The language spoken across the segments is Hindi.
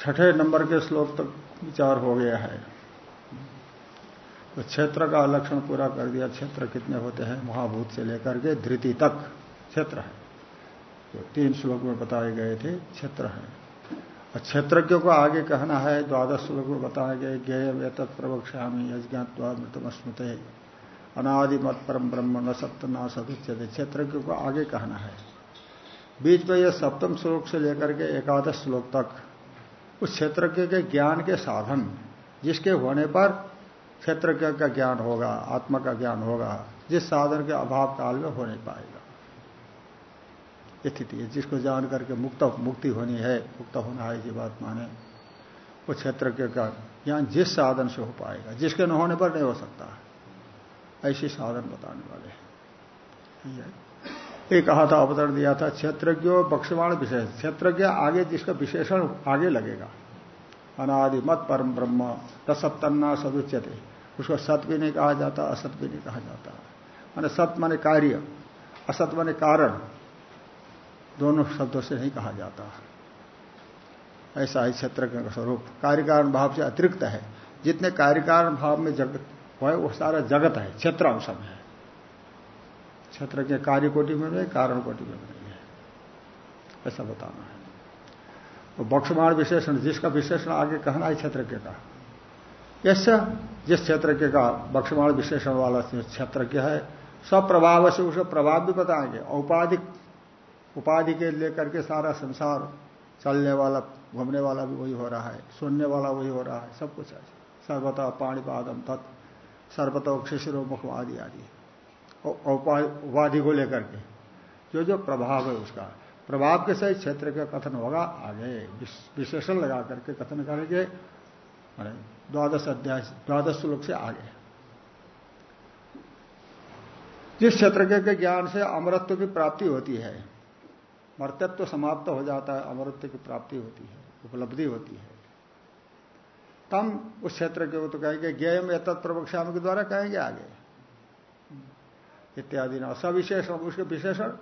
छठे नंबर के श्लोक तक विचार हो गया है। तो क्षेत्र का लक्षण पूरा कर दिया, क्षेत्र कितने होते हैं, महाभूत से लेकर के धृति तक क्षेत्र है। जो तीन श्लोक में बताए गए थे, क्षेत्र है। और क्षेत्रज्ञों को आगे कहना है, द्वादश श्लोक में बताए गए, ज्ञेय वेत प्रवक्षामी स्मृत अनादि मत परम ब्रह्म न सप्त न सदुच्यते। क्षेत्रज्ञों को आगे कहना है। बीच में यह सप्तम श्लोक से लेकर के एकादश श्लोक तक उस क्षेत्र के ज्ञान के साधन जिसके होने पर क्षेत्र का ज्ञान होगा, आत्मा का ज्ञान होगा, जिस साधन के अभाव काल में हो नहीं पाएगा। स्थिति है, जिसको जान करके मुक्त, मुक्ति होनी है, मुक्त होना है जी बात माने। वो क्षेत्र के, का ज्ञान जिस साधन से हो पाएगा, जिसके न होने पर नहीं हो सकता। ऐसी साधन बताने वाले हैं। ये कहा था, अवतरण दिया था, क्षेत्रज्ञ बक्षवाण विशेष। क्षेत्रज्ञ आगे जिसका विशेषण आगे लगेगा। अनादि मत परम ब्रह्म तत्तन्ना सदुच्यते उसको सत भी नहीं कहा जाता, असत भी नहीं कहा जाता। माने सत माने कार्य, असत माने कारण। दोनों शब्दों से नहीं कहा जाता। ऐसा है क्षेत्र का स्वरूप। कार्यकारण भाव से अतिरिक्त है। जितने कार्यकारण भाव में जगत है वो सारा जगत है क्षेत्र अंश है। क्षेत्र के कार्य कोटि में नहीं कारण कोटि में नहीं है ऐसा बताना है। तो बक्षमाण विशेषण, जिसका विशेषण आगे कहना है, क्षेत्र के का। यश जिस क्षेत्र के का बक्षमाण विशेषण वाला क्षेत्र के है सब प्रभाव से उसका प्रभाव भी बताएँगे। औपाधिक, उपाधि के लेकर के सारा संसार चलने वाला, घूमने वाला भी वही हो रहा है। सुनने वाला वही हो रहा है। सब कुछ है। सर्वता पाणीपादम तत्, सर्वतो शिशिरो मुख आदि आदि। उपाधि को लेकर के। जो जो प्रभाव है उसका। प्रभाव के सही क्षेत्र का कथन होगा आगे। विशेषण लगा करके कथन करेंगे। द्वादश अध्याय, द्वादश श्लोक से आगे। जिस क्षेत्र के ज्ञान से अमरत्व की प्राप्ति होती है मर्तत्व तो समाप्त हो जाता है, अमरत्व की प्राप्ति होती है, उपलब्धि होती है। तम उस क्षेत्र के वो तो कहेंगे ज्ञेय में तत्प्रवक्षाम के द्वारा कहेंगे आगे। इत्यादि न सविशेषण, उसके विशेषण,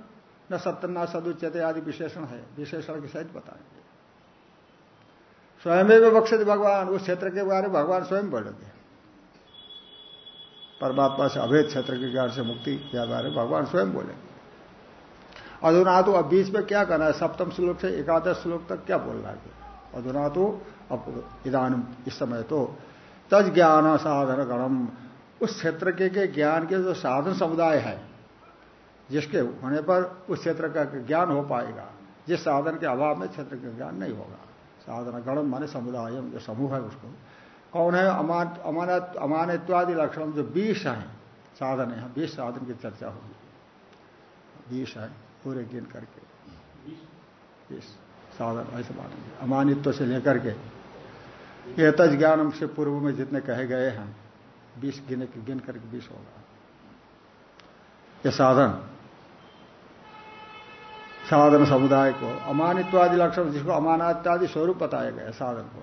न सत्तना सदुच्यते आदि विशेषण है। विशेषण के सहित बताएँगे। स्वयं बक्षित भगवान, उस क्षेत्र के बारे में भगवान स्वयं बोलेंगे। परमात्मा से अभेद क्षेत्र के ज्ञान से मुक्ति के बारे में भगवान स्वयं बोलेंगे। अधुना तो अब बीच में क्या करना है? सप्तम श्लोक से एकादश श्लोक तक क्या बोलना है? अधुना तो अब इधान इस समय तो तज ज्ञान साधन गणम उस क्षेत्र के, के ज्ञान के जो साधन समुदाय है जिसके होने पर उस क्षेत्र का ज्ञान हो पाएगा जिस साधन के अभाव में क्षेत्र का ज्ञान नहीं होगा। साधन गणम माने समुदाय जो समूह है उसको। कौन है? अमान अमानत अमानित्वादि लक्षण जो बीस हैं साधन है। बीस साधन की चर्चा होगी। बीस है पूरे गिन करके। बीस साधन ऐसे मानेंगे अमानित्व से लेकर के। ये तज ज्ञान से पूर्व में जितने कहे गए हैं बीस गिने गिन करके बीस होगा। ये साधन। साधन समुदाय को, अमानित्वादि लक्षण जिसको अमानात्यादि स्वरूप बताया गया साधन को।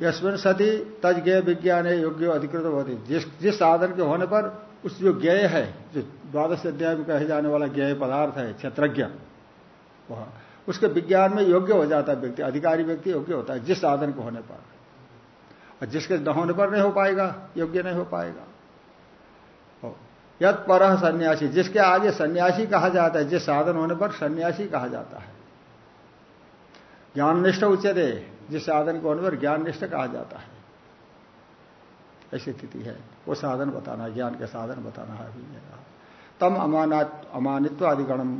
यशमिन सती तज ज्ञ विज्ञान है योग्य अधिकृत होती जिस जिस साधन के होने पर उस जो ज्ञेय है, जो द्वादश अध्याय में कहे जाने वाला ज्ञेय पदार्थ है, क्षेत्रज्ञ, वह, उसके विज्ञान में योग्य हो जाता है व्यक्ति, अधिकारी व्यक्ति योग्य होता है जिस साधन के होने पर। और जिसके न होने पर नहीं हो पाएगा, योग्य नहीं हो पाएगा। यद पर सन्यासी, जिसके आगे सन्यासी कहा जाता है, जिस साधन होने पर सन्यासी कहा जाता है। ज्ञान निष्ठ उच्चते जिस साधन को होने पर ज्ञान निष्ठ कहा जाता है। ऐसी स्थिति है। वो साधन बताना ज्ञान के साधन बताना है, अभी तम अमानित्व अमानित्व अधिगणम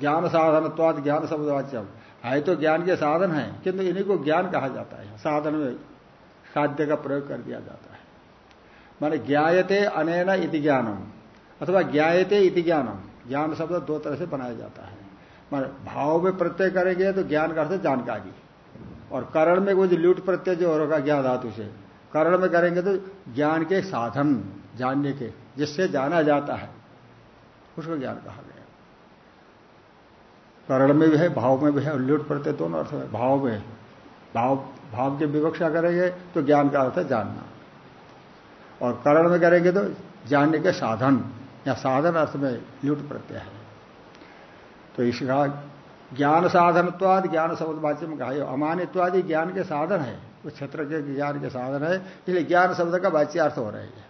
ज्ञान साधनत्वाद ज्ञान शब्दवाच्यम। है तो ज्ञान के साधन है, किंतु इन्हीं को ज्ञान कहा जाता है। साधन में साध्य का प्रयोग कर दिया जाता है। माने ज्ञायते अनैन इति ज्ञानम, अथवा ज्ञायते इति ज्ञानम, ज्ञान शब्द दो तरह से बनाया जाता है। भाव में प्रत्यय करेंगे तो ज्ञान का अर्थ जानकारी, और करण में कोई लूट प्रत्यय जो होगा ज्ञान धातु से, करण में करेंगे तो ज्ञान के साधन, जानने के, जिससे जाना जाता है, उसको ज्ञान कहा गया। करण में भी है, भाव में भी है लुट प्रत्यय दोनों अर्थ भाव में भाव भाव की विवक्षा करेंगे तो ज्ञान का अर्थ है जानना। और करण में करेंगे तो जानने के साधन, या साधन अर्थ में लुट प्रत्यय है। तो इसका ज्ञान साधनत्वाद, ज्ञान शब्द वाच्य में कहा अमानित्वादि ज्ञान के साधन है। उस क्षेत्र के ज्ञान के साधन है, इसलिए ज्ञान शब्द का वाच्यार्थ हो रहा है।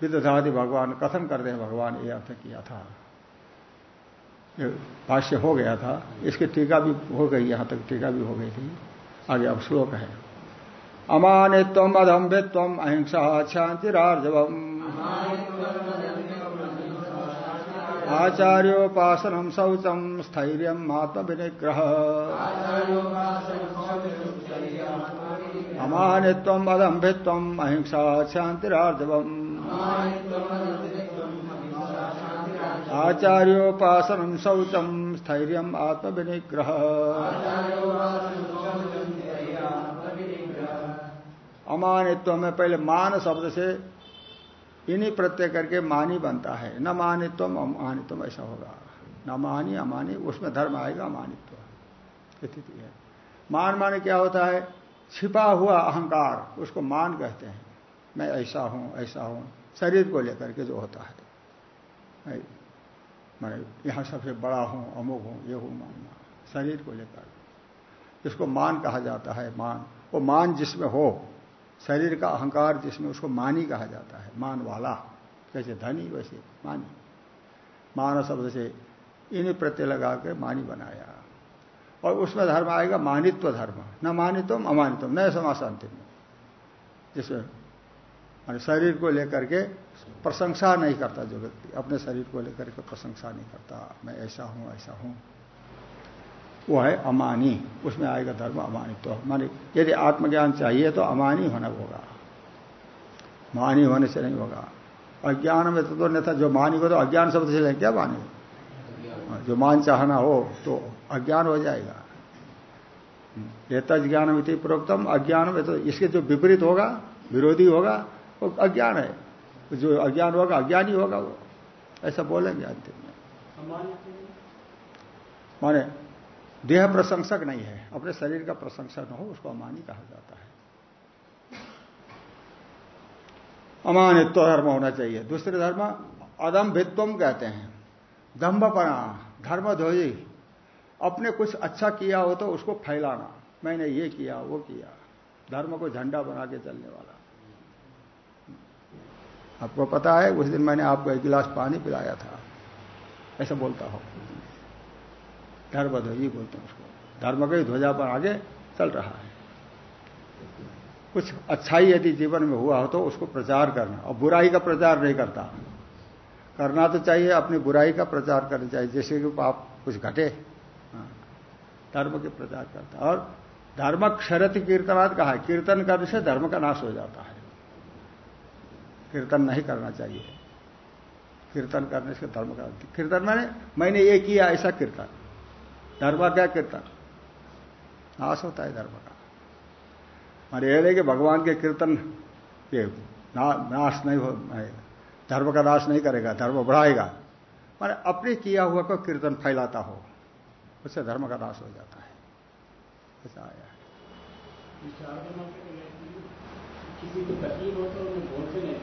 विदधादि भगवान कथन करते हैं, भगवान ये अर्थ किया था। भाष्य हो गया था, इसकी टीका भी हो गई, यहाँ तक टीका भी हो गई थी। आगे अब श्लोक है। अमानित्व अधम्भित्व अहिंसा शांतिरार्जवम आचार्योपासनम शौचम स्थर्य आत्म विनिग्रह। अमानित्व अदम्भित्व अहिंसा शांतिरार्जवम आचार्योपासनम शौचम स्थर्य आत्म विनिग्रह अमानित्व में पहले मान शब्द से इन्हीं प्रत्यय करके मानी बनता है। न मानित्व अमानित्व ऐसा होगा। न मानी, अमानी, उसमें धर्म आएगा, अमानित्व। स्थिति है। मान माने क्या होता है? छिपा हुआ अहंकार, उसको मान कहते हैं। मैं ऐसा हूँ ऐसा हूँ। शरीर को लेकर के जो होता है। मैं यहाँ सबसे बड़ा हूँ, अमुक हूँ, ये हूँ मानना शरीर को लेकर। इसको मान कहा जाता है, मान। वो मान जिसमें हो, शरीर का अहंकार जिसमें, उसको मानी कहा जाता है। मान वाला कैसे धनी, वैसे मानी। मान शब्द से इन्हीं प्रत्यय लगा के मानी बनाया। और उसमें धर्म आएगा मानित्व धर्म। न मानित्व अमानित्व न समास अंतिम में जिसमें शरीर को लेकर के प्रशंसा नहीं करता जो व्यक्ति। अपने शरीर को लेकर के प्रशंसा नहीं करता, मैं ऐसा हूँ ऐसा हूँ। वो है अमानी। उसमें आएगा धर्म अमानित्व तो मानी यदि आत्मज्ञान चाहिए तो अमानी होना होगा। मानी होने से नहीं होगा। अज्ञान में तो नहीं था जो मानी को तो अज्ञान शब्द से क्या मानी? जो मान चाहना हो तो अज्ञान हो जाएगा। ये तज ज्ञान मिति प्रोक्तम। अज्ञान में तो इसके जो विपरीत होगा, विरोधी होगा, वो अज्ञान है। जो अज्ञान होगा, अज्ञानी होगा वो। ऐसा बोलेंगे अंतिम में। माने देह प्रशंसक नहीं है, अपने शरीर का प्रशंसक न हो, उसको अमानी कहा जाता है। अमानित्व धर्म होना चाहिए। दूसरे धर्म अदम्भित्वम कहते हैं। दम्भपना धर्म ध्वजी अपने कुछ अच्छा किया हो तो उसको फैलाना। मैंने ये किया, वो किया। धर्म को झंडा बना के चलने वाला। आपको पता है उस दिन मैंने आपको एक गिलास पानी पिलाया था। ऐसा बोलता हो। धर्म ध्वजी बोलते हैं उसको। धर्म का ध्वजा पर आगे चल रहा है। कुछ अच्छाई यदि जीवन में हुआ हो तो उसको प्रचार करना। और बुराई का प्रचार नहीं करता। करना तो चाहिए अपनी बुराई का प्रचार करना चाहिए। जैसे कि आप कुछ घटे हाँ, धर्म के प्रचार करता और धर्म क्षरति कीर्तनाथ कहा है। कीर्तन करने से धर्म का नाश हो जाता है। कीर्तन नहीं करना चाहिए। कीर्तन करने से धर्म का कीर्तन मैंने मैंने ये किया ऐसा कीर्तन। धर्म क्या कीर्तन? नाश होता है धर्म का। और यह कि भगवान के कीर्तन के ना, नाश नहीं हो धर्म का नाश नहीं करेगा धर्म बढ़ाएगा। माने अपने किया हुआ को कीर्तन फैलाता हो उससे धर्म का नाश हो जाता है। ऐसा आया है। किसी को तकलीफ़ हो तो बोलते नहीं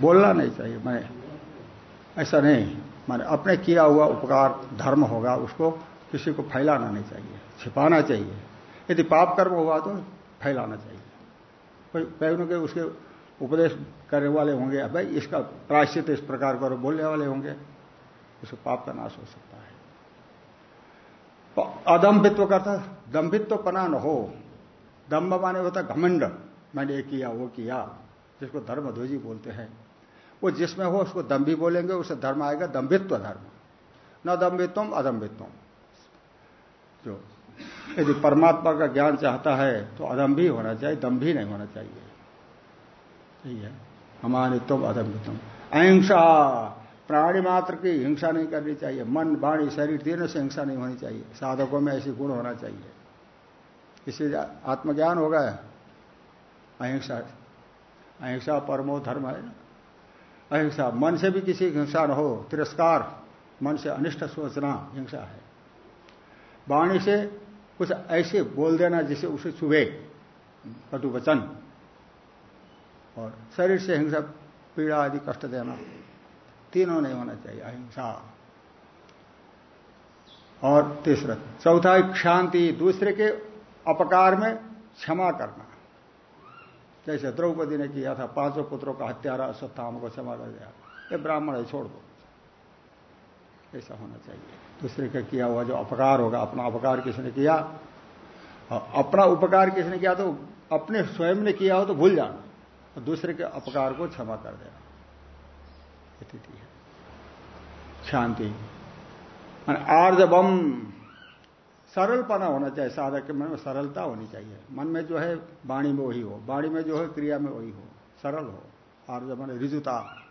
बोलना नहीं चाहिए, मैं ऐसा नहीं। माने अपने किया हुआ उपकार, धर्म होगा, उसको किसी को फैलाना नहीं चाहिए, छिपाना चाहिए। यदि पाप कर्म हुआ तो फैलाना चाहिए। कोई कहीं के उसके उपदेश करने वाले होंगे भाई इसका प्रायश्चित इस प्रकार करो, बोलने वाले होंगे, उसको पाप का नाश हो सकता अदम्भित्व करता दम्भित्व पना न हो। दम्भ माने होता घमंड। मैंने ये किया, वो किया, जिसको धर्म ध्वजी बोलते हैं। वो जिसमें हो, उसको दम्भी बोलेंगे, उसे धर्म आएगा दम्भित्व धर्म। न दम्भित्वम अदम्भित्वम जो यदि परमात्मा का ज्ञान चाहता है तो अदम्भी होना चाहिए दम्भी नहीं होना चाहिए। यही है? अमानित्वम अदम्भित्वम अहिंसा प्राणी मात्र की हिंसा नहीं करनी चाहिए। मन, वाणी, शरीर तीनों से हिंसा नहीं होनी चाहिए। साधकों में ऐसी गुण होना चाहिए। इससे आत्मज्ञान होगा। अहिंसा अहिंसा परमो धर्म है। अहिंसा, मन से भी किसी की हिंसा न हो। तिरस्कार, मन से अनिष्ट सोचना हिंसा है। वाणी से कुछ ऐसे बोल देना जिसे उसे चुभे कटु वचन और शरीर से हिंसा, पीड़ा आदि कष्ट देना। तीनों नहीं होना चाहिए, अहिंसा। और तीसरा, चौथा, शांति, दूसरे के अपकार में क्षमा करना। जैसे द्रौपदी ने किया था, पाँचों पुत्रों का हत्यारा अश्वत्थाम को क्षमा कर दिया। ये ब्राह्मण है, छोड़ दो। ऐसा होना चाहिए। दूसरे का किया हुआ जो अपकार होगा, अपना अपकार किसने किया? अपना उपकार किसने किया तो अपने स्वयं ने किया हो तो भूल जाना। और दूसरे के अपकार को क्षमा कर देना। स्थिति शांति। आर्जबम सरलपना होना चाहिए, साधक के मन में सरलता होनी चाहिए। मन में जो है, वाणी में वही हो, वाणी में जो है, क्रिया में वही हो, सरल हो। आर्ज मन रिजुता,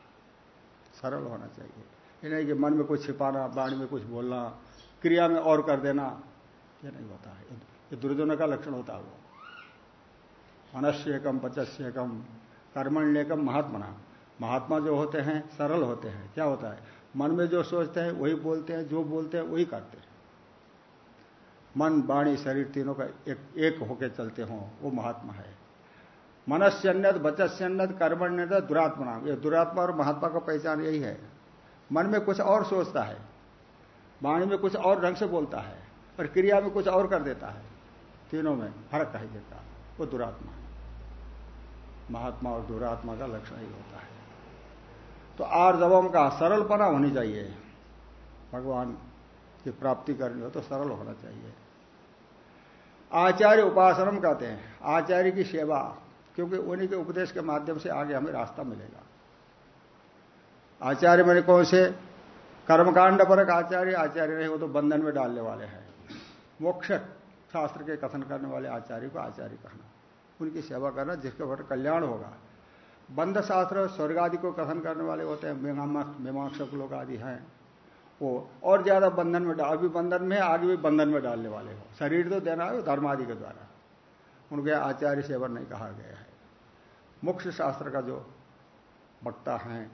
सरल होना चाहिए। ये नहीं कि मन में कुछ छिपाना, वाणी में कुछ बोलना, क्रिया में और कर देना, ये नहीं होता है। ये दुर्जन का लक्षण होता है वो। मनस्यकम, पचस्यकम, कर्मण्यकम महात्मा महात्मा जो होते हैं, सरल होते हैं। क्या होता है? मन में जो सोचते हैं, वही बोलते हैं, जो बोलते हैं, वही करते हैं। मन, वाणी, शरीर तीनों का एक एक होकर चलते हों, वो महात्मा है। मनस्यन्यत बचस्यन्यत कर्मण्यत दुरात्मा ये दुरात्मा और महात्मा का पहचान यही है। मन में कुछ और सोचता है। वाणी में कुछ और ढंग से बोलता है। और क्रिया में कुछ और कर देता है। तीनों में फ़र्क कही देता वो दुरात्मा है। महात्मा और दुरात्मा का लक्षण ही होता है। तो आर्जवम का सरलपना होनी चाहिए। भगवान की प्राप्ति करनी हो तो सरल होना चाहिए। आचार्य उपासनम कहते हैं, आचार्य की सेवा, क्योंकि उन्हीं के उपदेश के माध्यम से आगे हमें रास्ता मिलेगा। आचार्य मैंने कौन से? कर्मकांड पर आचार्य आचार्य नहीं वो तो बंधन में डालने वाले हैं। मोक्ष शास्त्र के कथन करने वाले आचार्य को आचार्य कहना, उनकी सेवा करना जिसके ऊपर कल्याण होगा। बंध शास्त्र स्वर्ग आदि को कथन करने वाले होते हैं मीमांसक लोग आदि हैं। वो और ज़्यादा बंधन में डाल अभी बंधन में, आगे भी बंधन में डालने वाले हो। शरीर तो देना है धर्म आदि के द्वारा। उनके आचार्य सेवन नहीं कहा गया है। मुख्य शास्त्र का जो वक्ता हैं,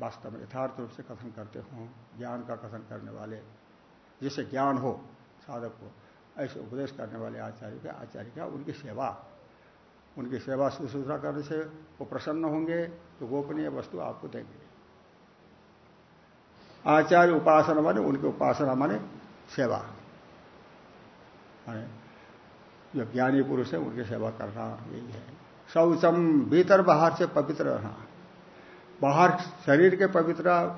वास्तव में यथार्थ रूप से कथन करते हों, ज्ञान का कथन करने वाले, जिसे ज्ञान हो, साधक को, ऐसे उपदेश करने वाले आचार्य के, आचार्य का उनकी सेवा उनकी सेवा शुश्रूषा करने से वो प्रसन्न होंगे तो गोपनीय वस्तु आपको देंगे। आचार्य उपासना माने, उनकी उपासना माने सेवा। जो ज्ञानी पुरुष है, उनकी सेवा करना यही है। शौचम भीतर बाहर से पवित्र रहना। बाहर शरीर के पवित्र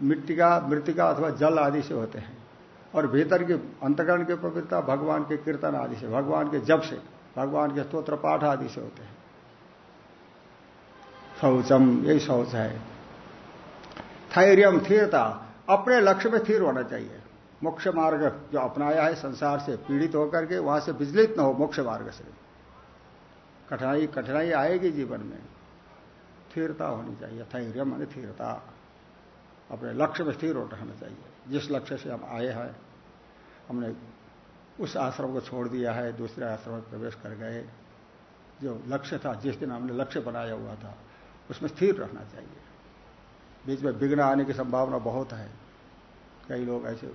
मिट्टी का मृतिका अथवा जल आदि से होते हैं। और भीतर के अंतकरण के पवित्रता, भगवान के कीर्तन आदि से, भगवान के जब से। भगवान के स्त्रोत्र पाठ आदि से होते हैं। शौचम, यही शौच है। थैर्यम स्थिरता, अपने लक्ष्य में स्थिर होना चाहिए। मोक्ष मार्ग जो अपनाया है, संसार से पीड़ित होकर के वहाँ से विचलित न हो मोक्ष मार्ग से। कठिनाई कठिनाई आएगी जीवन में। स्थिरता होनी चाहिए थैर्य मान स्थिरता। अपने लक्ष्य में स्थिर रहना चाहिए। जिस लक्ष्य से हम आए हैं, हमने उस आश्रम को छोड़ दिया है, दूसरे आश्रम में प्रवेश कर गए। जो लक्ष्य था, जिस दिन हमने लक्ष्य बनाया हुआ था, उसमें स्थिर रहना चाहिए। बीच में विघ्न आने की संभावना बहुत है। कई लोग ऐसे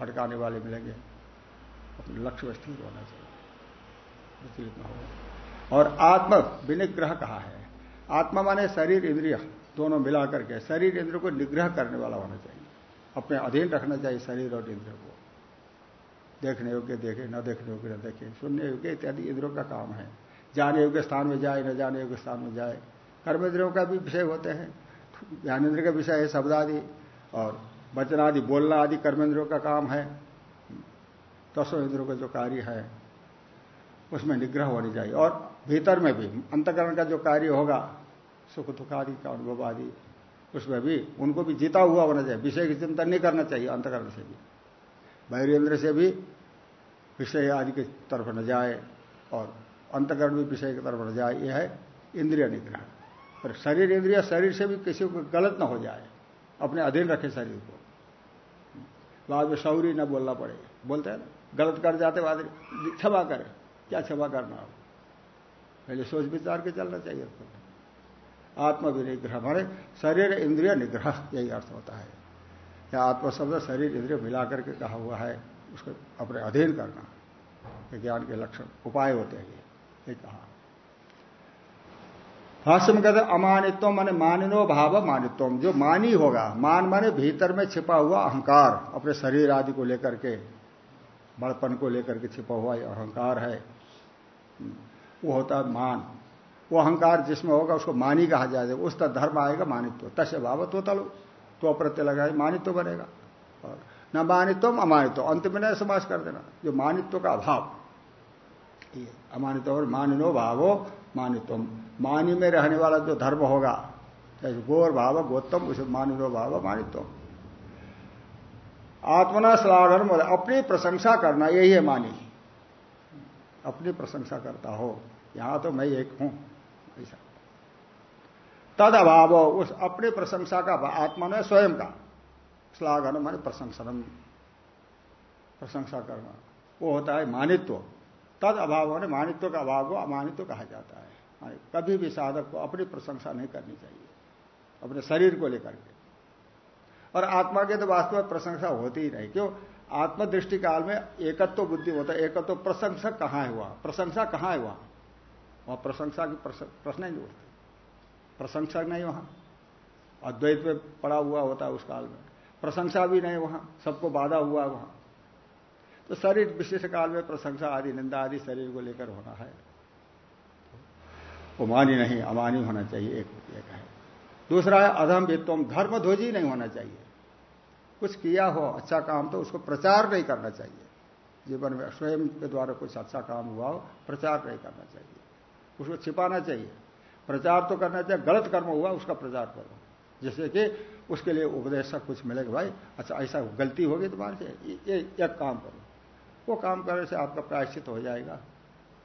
भटकाने वाले मिलेंगे। अपने लक्ष्य में स्थिर होना चाहिए। विचलित न हो और आत्म विनिग्रह कहा है। आत्मा माने शरीर, इंद्रिय, दोनों मिलाकर के। शरीर इंद्र को निग्रह करने वाला होना चाहिए। अपने अधीन रखना चाहिए शरीर और इंद्र को। देखने योग्य, देखे, न देखने योग्य, न देखे। सुनने योग्य इत्यादि इंद्रियों का काम है। जाने योग्य स्थान में जाए, न जाने योग्य स्थान में जाए। कर्म इंद्रियों का भी विषय होते हैं। ज्ञानेन्द्र का विषय है शब्द आदि और वचन आदि बोलना आदि कर्मेंद्रियों का काम है। दसों इंद्रों का जो कार्य है, उसमें निग्रह होनी चाहिए। और भीतर में भी, अंतकरण का जो कार्य होगा, सुख दुख आदि का अनुभव आदि उसमें भी उनको भी जीता हुआ होना चाहिए। विषय की चिंता नहीं करना चाहिए अंतकरण से भी। बहिरेंद्र से भी विषय आदि की तरफ़ न जाए और अंतकरण भी विषय की तरफ़ न जाए, यह है इंद्रिय निग्रह और शरीर इंद्रिया, शरीर से भी किसी को गलत ना हो जाए, अपने अधीन रखे शरीर को। बाद में शौरी न बोलना पड़े। बोलते हैं ना, गलत कर जाते बाद क्षमा करे, क्या क्षमा करना हो? पहले सोच विचार के चलना चाहिए आत्म विनिग्रह हमारे शरीर इंद्रिय निग्रह, यही अर्थ होता है। या आत्म शब्द शरीर इंद्रिय मिलाकर के कहा हुआ है उसको अपने अधीन करना ज्ञान के लक्षण उपाय होते हैं ये कहा। भाष्य में कहते अमानित्व माने मानिनो भाव मानित्व जो मानी होगा, मान माने भीतर में छिपा हुआ अहंकार, अपने शरीर आदि को लेकर के, बड़पन को लेकर के छिपा हुआ अहंकार है, वो होता है मान। वो अहंकार जिसमें होगा, उसको मानी कहा जाएगा उस तक धर्म आएगा मानित्व। तस्य भावत होता लो तो अप्रत्यय लगाए मानित्व बनेगा। और न मानित्व अमानित्व। अंत में न समाज कर देना। जो मानित्व का अभाव। अमानित्व और मानिनो भावो मानित्व मानी में रहने वाला जो धर्म होगा जैसे गोर भाव, गोत्तम, उसे मानिनो भाव मानित्व आत्मना श्लाघन अपनी प्रशंसा करना, यही है मानी। अपनी प्रशंसा करता हो। यहाँ तो मैं एक हूँ। ऐसा। तद अभाव उस अपनी प्रशंसा का आत्मा ने स्वयं का। श्लाघन माने प्रशंसनम प्रशंसा करना। वो होता है मानित्व। तद अभाव माने मानित्व का अभाव को अमानित्व कहा जाता है। कभी भी साधक को अपनी प्रशंसा नहीं करनी चाहिए। अपने शरीर को लेकर के। और आत्मा के तो वास्तव में प्रशंसा होती ही नहीं। क्यों? आत्मदृष्टि काल में एकत्व बुद्धि होता है। एकत्व प्रशंसा कहाँ है हुआ प्रशंसा कहाँ है वहाँ? वहाँ प्रशंसा की प्रश्न ही नहीं उठती। प्रशंसा नहीं वहाँ। अद्वैत में पड़ा हुआ होता है उस काल में। प्रशंसा भी नहीं वहाँ, सबको बाधा हुआ वहाँ। तो शरीर, विशेष काल में प्रशंसा आदि, निंदा आदि शरीर को लेकर होना है। वो मानी नहीं, अमानी होना चाहिए, एक एक है दूसरा है, अधम वित्तम, धर्म ध्वजी नहीं होना चाहिए। कुछ किया हो अच्छा काम तो उसको प्रचार नहीं करना चाहिए। जीवन में स्वयं के द्वारा कुछ अच्छा काम हुआ हो, प्रचार नहीं करना चाहिए। उसको छिपाना चाहिए। प्रचार तो करना चाहिए, गलत कर्म हुआ, उसका प्रचार करो। जैसे कि उसके लिए उपदेश कुछ मिलेगा। भाई अच्छा ऐसा गलती होगी तुम्हारे से ये एक काम करो। वो काम करने से आपका प्रायश्चित हो जाएगा।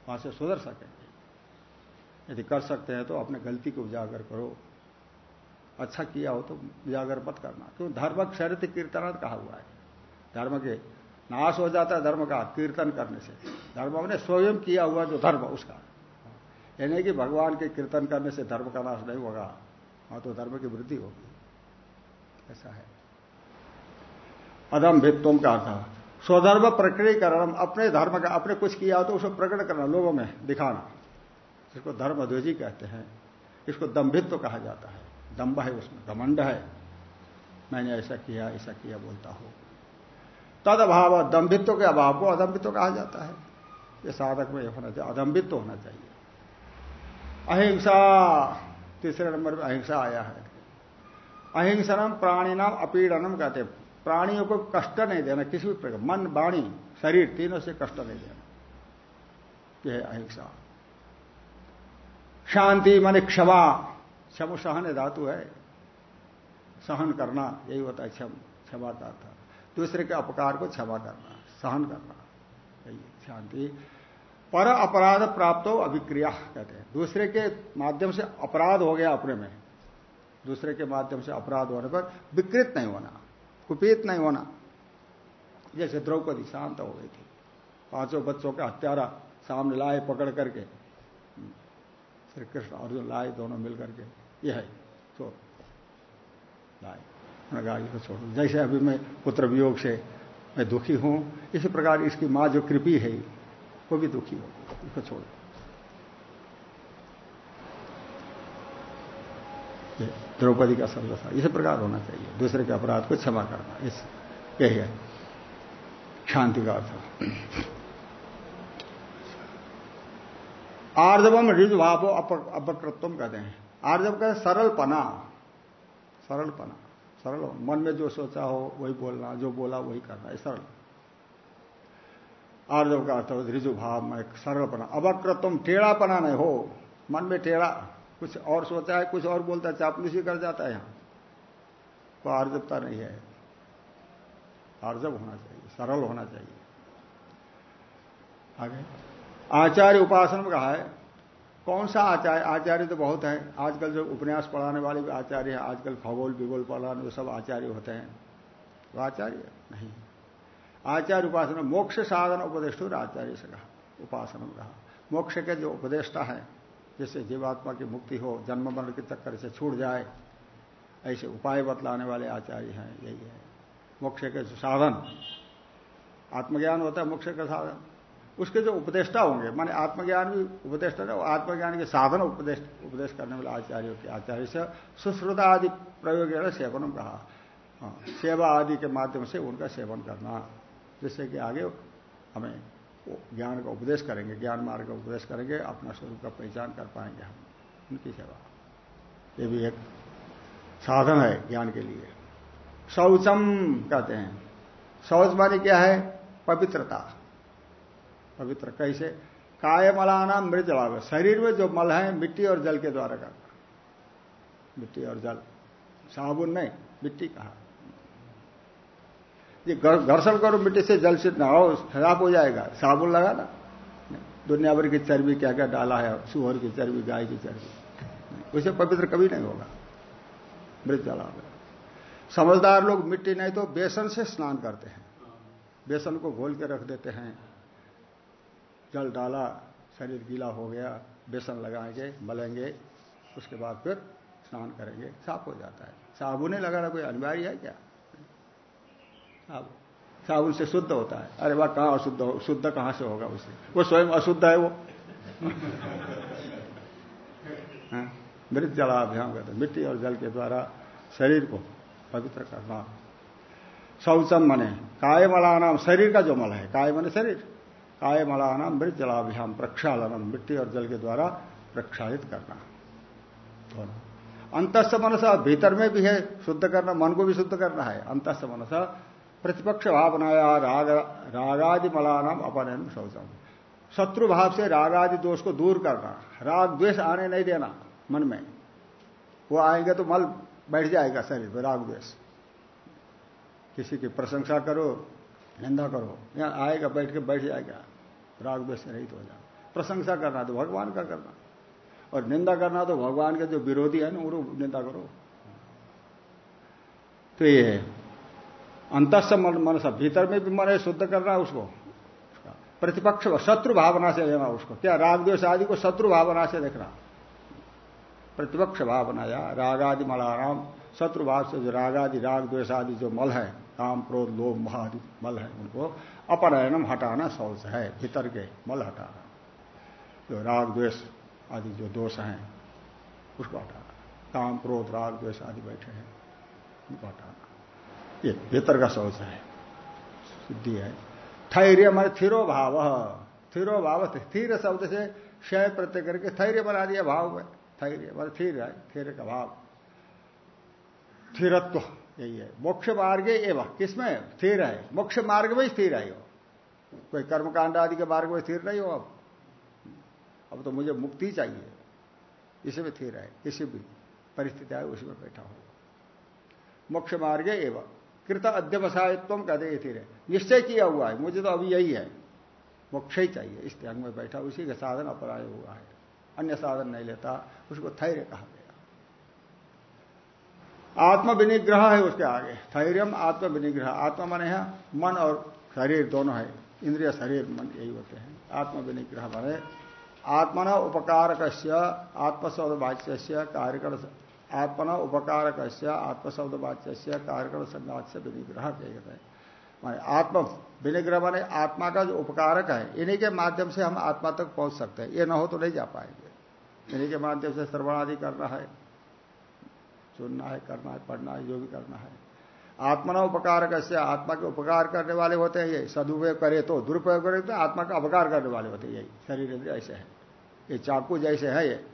वहाँ से सुधर सकेंगे। यदि कर सकते हैं तो अपने गलती को उजागर करो। अच्छा किया हो तो उजागर मत करना। क्यों? धर्म क्षरित कीर्तन कहा हुआ है। धर्म के नाश हो जाता है धर्म का कीर्तन करने से। धर्म ने स्वयं किया हुआ जो धर्म, उसका। यानी कि भगवान के कीर्तन करने से धर्म का नाश नहीं होगा। वहाँ तो धर्म की वृद्धि होगी। ऐसा है। अदम भित्तों का अर्थ, स्वधर्म प्रकटीकरण, अपने धर्म का अपने कुछ किया तो उसको प्रकट करना, लोगों में दिखाना। जिसको धर्म ध्वजी कहते हैं। इसको दम्भित्व कहा जाता है। दम्भ है उसमें, घमंड है। मैंने ऐसा किया ऐसा किया बोलता हो। तद अभाव दम्भित्व के अभाव को अदम्भित्व कहा जाता है। ये साधक में होना चाहिए अदम्भित्व होना चाहिए। अहिंसा, तीसरे नंबर में अहिंसा आया है। अहिंसनम प्राणी नाम अपीड़नम कहते हैं। प्राणियों को कष्ट नहीं देना, किसी भी प्रकार, मन, वाणी, शरीर, तीनों से कष्ट नहीं देना। यह अहिंसा। शांति माने क्षमा। क्षम सहन धातु है। सहन करना, यही होता है क्षम, क्षमा का दूसरे के अपकार को क्षमा करना, सहन करना। यही शांति। पर अपराध प्राप्त हो अभिक्रिया, कहते हैं। दूसरे के माध्यम से अपराध हो गया अपने में। दूसरे के माध्यम से अपराध होने पर विकृत नहीं होना, कुपित नहीं होना। जैसे द्रौपदी शांत हो गई थी। पाँचों बच्चों का हत्यारा सामने लाए पकड़ करके। श्री कृष्ण अर्जुन लाए दोनों मिल करके। यह है। छोड़ लाए। गाड़ी को छोड़। जैसे अभी मैं पुत्र वियोग से मैं दुखी हूँ, इसी प्रकार इसकी माँ जो कृपी है, वो भी दुखी हो उसको छोड़। द्रौपदी का शब्द था। इसी प्रकार होना चाहिए। दूसरे के अपराध को क्षमा करना। इस, यही है। शांति का अर्थ। आर्जवम रिजभाव अपकृत्व कहते हैं। आर्जव कहते सरलपना। सरलपना। सरल मन में जो सोचा हो, वही बोलना। जो बोला, वही करना। है सरल। आर्जव का अर्थ रिजु भाव, में सरलपना। अवक्रतम टेढ़ापना नहीं हो। मन में टेढ़ा। कुछ और सोचा है, कुछ और बोलता है, चापलूसी कर जाता है यहाँ। वो आर्जवता नहीं है। आर्जव होना चाहिए, सरल होना चाहिए। आगे। आचार्य उपासना में कहा है, कौन सा आचार्य आचार्य तो बहुत है। आजकल जो उपन्यास पढ़ाने वाले भी आचार्य है, आजकल खगोल, विगोल पढ़ाने वो सब आचार्य होते हैं। वो आचार्य नहीं। आचार्य उपासना, मोक्ष साधन उपदेश आचार्य से कहा, उपासना कहा। मोक्ष के जो उपदेष्टा है जिससे जीवात्मा की मुक्ति हो जन्म मरण के चक्कर से छूट जाए ऐसे उपाय बतलाने वाले आचार्य हैं यही है। मोक्ष के साधन आत्मज्ञान होता है मोक्ष का साधन। उसके जो उपदेष्टा होंगे माने आत्मज्ञान भी उपदेष्टा है आत्मज्ञान के साधन उपदेश उपदेश करने वाले आचार्यों के आचार्य से सुश्रुता आदि प्रयोग सेवन कहा। हाँ, सेवा आदि के माध्यम से उनका सेवन करना जिससे कि आगे हमें ज्ञान का उपदेश करेंगे, ज्ञान मार्ग का उपदेश करेंगे, अपना स्वरूप का पहचान कर पाएँगे हम, उनकी सेवा। ये भी एक साधन है ज्ञान के लिए। शौचम कहते हैं। शौच माने क्या है? पवित्रता। पवित्र कैसे? काय मलाना मृत जलाव। शरीर में जो मल है, मिट्टी और जल के द्वारा करना। मिट्टी और जल, साबुन नहीं, मिट्टी कहा? ये घर्षण करो, मिट्टी से जल से नहाओ, खराब हो जाएगा। साबुन लगा ना। दुनिया भर की चर्बी क्या क्या डाला है, सुअर की चर्बी, गाय की चर्बी। उसे पवित्र कभी नहीं होगा। मृत जला समझदार लोग मिट्टी नहीं तो बेसन से स्नान करते हैं। बेसन को घोल के रख देते हैं। जल डाला, शरीर गीला हो गया, बेसन लगाएँगे, मलेंगे, उसके बाद फिर स्नान करेंगे। साफ़ हो जाता है। साबुने लगाना कोई अनिवार्य है क्या? साबुन। से शुद्ध होता है। अरे वाह, कहाँ अशुद्ध हो शुद्ध कहाँ से होगा उसे वो स्वयं अशुद्ध है वो। हाँ? मृत जलाभ्याम करते मिट्टी और जल के द्वारा शरीर को पवित्र करना। शौचम मने। काय मलानाम शरीर का जो मल है काय मने शरीर। काय मलानाम मृत जलाभ्याम प्रक्षालन मिट्टी और जल के द्वारा प्रक्षालित करना। अंतस्थ मनसा, भीतर में भी है, शुद्ध करना, मन को भी शुद्ध करना है। अंतस्थ मनसा प्रतिपक्ष भावनाया राग रागादि मलानाम अपनयन शौचम शत्रु भाव से रागादि दोष को दूर करना, राग द्वेष आने नहीं देना मन में। वो आएँगे तो मल बैठ जाएगा शरीर में राग द्वेष। किसी की प्रशंसा करो, निंदा करो, या आएगा, बैठ के बैठ जाएगा, राग द्वेष रहित हो जाए प्रशंसा करना तो भगवान का करना। और निंदा करना तो भगवान के जो विरोधी है ना उनको निंदा करो। तो ये अंत मन सब, भीतर में भी मन है, शुद्ध करना उसको। प्रतिपक्ष शत्रु भावना से लेना उसको। क्या राग द्वेष आदि को शत्रु भावना से देखना? प्रतिपक्ष भावना या रागादि मलाराम, शत्रु भाव से जो रागादि राग द्वेष आदि जो मल है, काम, क्रोध, लोभ महादि मल है, उनको अपनयनम हटाना शौच है, भीतर के मल हटाना। जो राग द्वेष आदि जो दोष हैं, उसको हटाना। काम, क्रोध राग द्वेष आदि बैठे हैं, उनको हटाना। ये भीतर का शौच है, सिद्धि है। थैर्य मान थिरो भाव थिरो भाव स्थिर शब्द से क्षय प्रत्यय करके थैर्य बना दिया भाव में। थैर्य मान थिर है, थिर का भाव। स्थिरत्व यही है। मोक्ष मार्ग एवं। किसमें? स्थिर है। मोक्ष मार्ग में स्थिर है वो कोई कर्मकांड आदि के मार्ग में स्थिर नहीं हो अब। अब तो मुझे मुक्ति चाहिए। इसमें स्थिर है, किसी भी परिस्थिति आए उसमें बैठा हो। मोक्ष मार्ग एवं। कृत अध्यवसायत्व कहते थे निश्चय किया हुआ है। मुझे तो अभी यही है। मोक्ष ही चाहिए। इस त्याग में बैठा उसी का साधन अपराय हुआ है। अन्य साधन नहीं लेता। उसको थैर्य कहा गया। आत्म विनिग्रह है उसके आगे। थैर्यम आत्म विनिग्रह आत्मा मन है मन और शरीर दोनों है। इंद्रिय, शरीर, मन यही होते हैं। आत्म विनिग्रह माने आत्मना उपकारक आत्मसौद वाच्य कार्यकरण आत्मना उपकारक आत्मशब्द वाच्य से कार्यकरण संघात से विनिग्रह हैं। माने आत्म विनिग्रह माने आत्मा का जो उपकारक है, इन्हीं के माध्यम से हम आत्मा तक पहुँच सकते हैं। ये न हो तो नहीं जा पाएँगे। इन्हीं के माध्यम से श्रवण आदि करना है, सुनना है, करना है, पढ़ना है जो भी करना है। आत्मना उपकारक आत्मा के उपकार करने वाले होते हैं ये। सदुपयोग करे तो दुरुपयोग करे तो आत्मा का अपकार करने वाले होते हैं यही शरीर ऐसे है। ये चाकू जैसे है ये।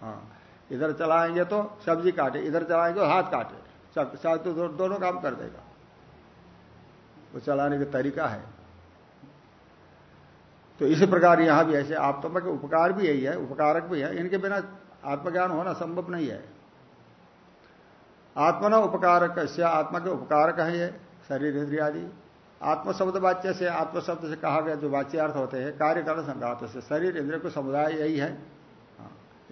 हाँ। इधर चलाएँगे तो सब्ज़ी काटे इधर चलाएँगे तो हाथ काटे। चाहे तो दो, दोनों काम कर देगा। वो चलाने का तरीका है। तो इसी प्रकार यहाँ भी ऐसे आत्मा के उपकार भी यही है उपकारक भी है। इनके बिना आत्मज्ञान होना संभव नहीं है। आत्मना उपकारक आत्मा के उपकारक है ये शरीर इंद्रिया आदि। आत्मशब्द वाच्य से आत्मशब्द से कहा गया जो वाच्यार्थ होते हैं कार्य कारण संघात से शरीर इंद्रिय को समुदाय यही हाँ।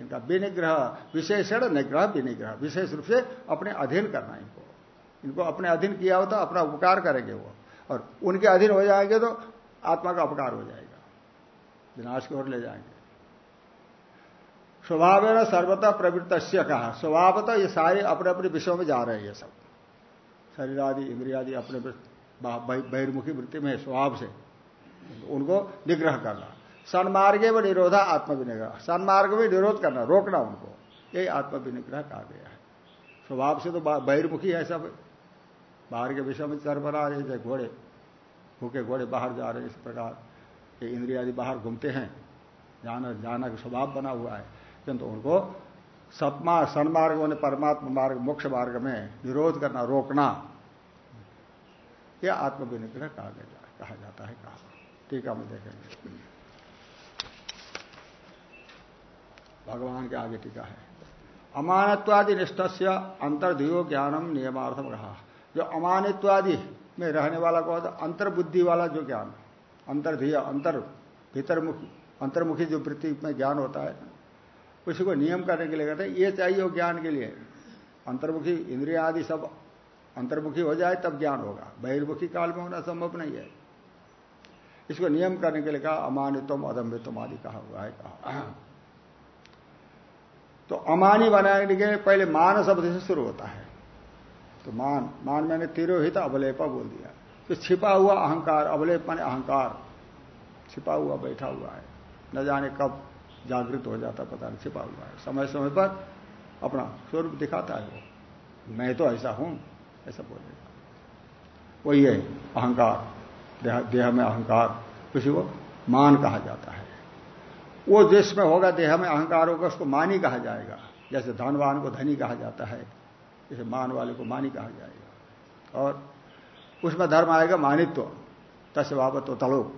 इनका विनिग्रह, विशेषण निग्रह, विनिग्रह। विशेष रूप से अपने अधीन करना इनको। इनको अपने अधीन किया हो तो अपना उपकार करेंगे वो। और उनके अधीन हो जाएँगे तो आत्मा का अपकार हो जाएगा। विनाश की ओर ले जाएँगे। स्वभाव है ना सर्वता प्रवृत्त कहा। स्वभावतः ये सारे अपने अपने विषयों में जा रहे हैं सब। शरीर आदि इंद्रियादि अपने बहिर्मुखी वृत्ति में स्वभाव से। उनको निग्रह करना। सन्मार्गे व निरोधा आत्मविनिग्रह। सन्मार्ग में निरोध करना, रोकना उनको। यही आत्मविनिग्रह कहा गया है। स्वभाव से तो बहिर्मुखी है सब। बाहर के विषय में चर बना रहे थे घोड़े। भूखे घोड़े बाहर जा रहे इस प्रकार ये इंद्रियादि बाहर घूमते हैं। जाना जाना का स्वभाव बना हुआ है। किंतु उनको सतमार्ग सन्मार्ग होने परमात्मा मार्ग, मोक्ष मार्ग में निरोध करना, रोकना, यह आत्मविनिग्रह कहा गया कहा जाता है, कहा। टीका में देखेंगे। भगवान के आगे टीका है। अमानत्वादि निष्ठ से अंतर्धियो ज्ञानम नियमार्थम रहा। जो अमानित्वादि में रहने वाला को अंतर्बुद्धि वाला जो ज्ञान। अंतर्धिय, अंतर, भीतरमुखी। अंतर्मुखी जो वृत्ति में ज्ञान होता है, उसी को नियम करने के लिए कहते हैं, ये चाहिए ज्ञान के लिए। अंतर्मुखी, इंद्रिया आदि सब अंतर्मुखी हो जाए, तब ज्ञान होगा। बहिर्मुखी काल में होना संभव नहीं है। इसको नियम करने के लिए कहा अमानितम अदम्बितम आदि कहा हुआ है, कहा तो अमानी बनाने के पहले मान शब्द से शुरू होता है। तो मान मान मैंने तिरोहित अवलेपा बोल दिया। तो छिपा हुआ अहंकार, अवलेप माने अहंकार। छिपा हुआ, बैठा हुआ है। न जाने कब जागृत हो जाता, पता नहीं, छिपा हुआ है। समय समय पर अपना स्वरूप दिखाता है वो। मैं तो ऐसा हूँ, ऐसा बोलेगा वही है, अहंकार। देह में अहंकार किसी को मान कहा जाता है। वो देश में होगा, देह में अहंकार होगा, उसको मानी कहा जाएगा। जैसे धनवान को धनी कहा जाता है जैसे मान वाले को मानी कहा जाएगा। और उसमें धर्म आएगा मानित्व, तस्वावत तो तलोक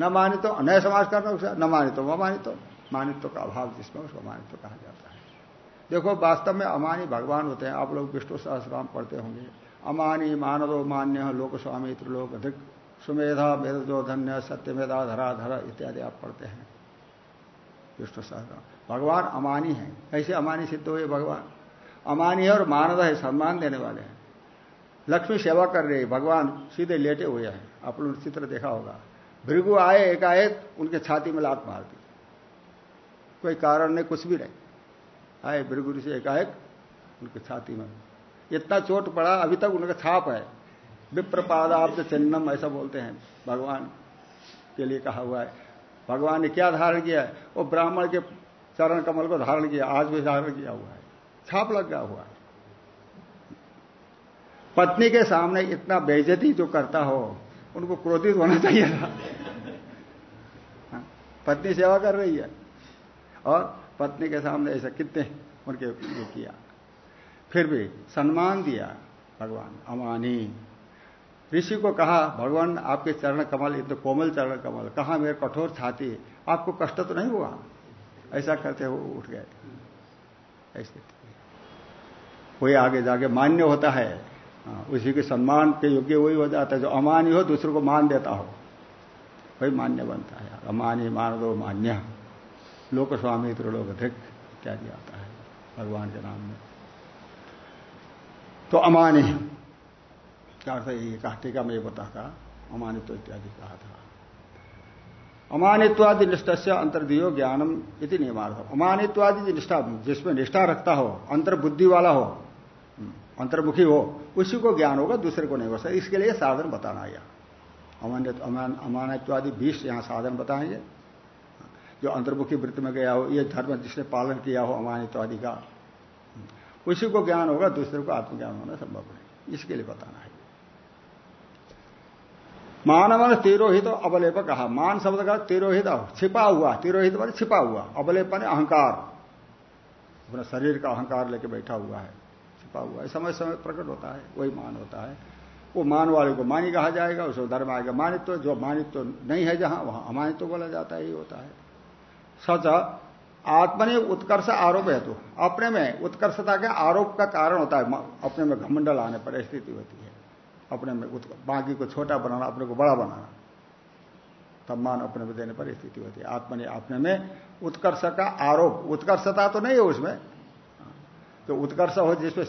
न मानित तो नया समाज करना उसे, न मानित तो अमानित तो मानित्व का अभाव जिसमें उसको मानित्व कहा जाता है। देखो, वास्तव में अमानी भगवान होते हैं। आप लोग विष्णु सहस्राम पढ़ते होंगे। अमानी मानव मान्य लोक स्वामी त्रिलोक अधिक। सुमेधा मेधो धन्य सत्यमेधा धरा इत्यादि आप पढ़ते हैं। विष्णु सहस्राम भगवान अमानी है। कैसे अमानी सिद्ध हुए भगवान। अमानी है और मानव है, सम्मान देने वाले हैं। लक्ष्मी सेवा कर रही भगवान सीधे लेटे हुए हैं। आप लोग चित्र देखा होगा। भृगु आए, एकाएक उनके छाती में लात मार दी। कोई कारण नहीं, कुछ भी नहीं। आए भृगु से एकाएक उनके छाती में। इतना चोट पड़ा, अभी तक उनका छाप है। विप्रपाद विप्रपादाब्द चिन्हम ऐसा बोलते हैं। भगवान के लिए कहा हुआ है। भगवान ने क्या धारण किया? है वो ब्राह्मण के चरण कमल को धारण किया। आज भी धारण किया हुआ है। छाप लग गया हुआ है। पत्नी के सामने इतना बेजती जो करता हो उनको क्रोधित होना चाहिए था। हाँ, पत्नी सेवा कर रही है। और पत्नी के सामने ऐसा कितने उनके किया। फिर भी सम्मान दिया भगवान। अमानी। ऋषि को कहा भगवान आपके चरण कमल इतने कोमल चरण कमल कहा मेरे कठोर छाती आपको कष्ट तो नहीं हुआ? ऐसा करते हुए उठ गए। ऐसे। कोई आगे जाके मान्य होता है हाँ, उसी के सम्मान के योग्य वही हो जाता है। जो अमान्य हो दूसरों को मान देता हो। वही मान्य बनता है। अमान्य मान दो मान्य। लोक स्वामी त्रिलोक धिक इत्यादि आता है। भगवान के नाम में। तो अमान्य। क्या अर्थ ये कहा टीका में ये बता था। अमानित्व इत्यादि कहा था। अमानित्वादि निष्ठा से अंतर्दियो ज्ञानम इति नियमार्थ। अमानित्वादि निष्ठा, जिसमें निष्ठा रखता हो, अंतर्बुद्धि वाला हो अंतर्मुखी हो, उसी को ज्ञान होगा, दूसरे को नहीं हो सकता इसके लिए साधन बताना यहाँ अमानित्वादि बीस यहाँ साधन बताएँगे। जो अंतर्मुखी वृत्ति में गया हो, ये धर्म जिसने पालन किया हो, अमानित्वादि का उसी को ज्ञान होगा, दूसरे को आत्मज्ञान होना संभव नहीं। इसके लिए बताना है। मानव तिरोहित तो अवलेप कहा मान शब्द का तिरोहित छिपा हुआ, तिरोहित मान छिपा हुआ, अवलेप मान अहंकार। अपना शरीर का अहंकार लेके बैठा हुआ है, छिपा हुआ है। समय समय प्रकट होता है, वही मान होता है। वो मान वाले को मानी कहा जाएगा उसको धर्म आएगा मानित तो जो मानित तो नहीं है जहाँ, वहाँ अमानित तो बोला जाता है होता है। सच, आत्मनि उत्कर्ष आरोप है तो अपने में उत्कर्षता के आरोप का कारण होता है। अपने में घमंडल आने पर स्थिति होती है। अपने में बाकी को छोटा बनाना, अपने को बड़ा बनाना। सम्मान अपने में देने पर स्थिति होती है। आत्मा ने अपने में उत्कर्ष का आरोप, उत्कर्षता तो नहीं है उसमें। तो उत्कर्ष हो, जिसमें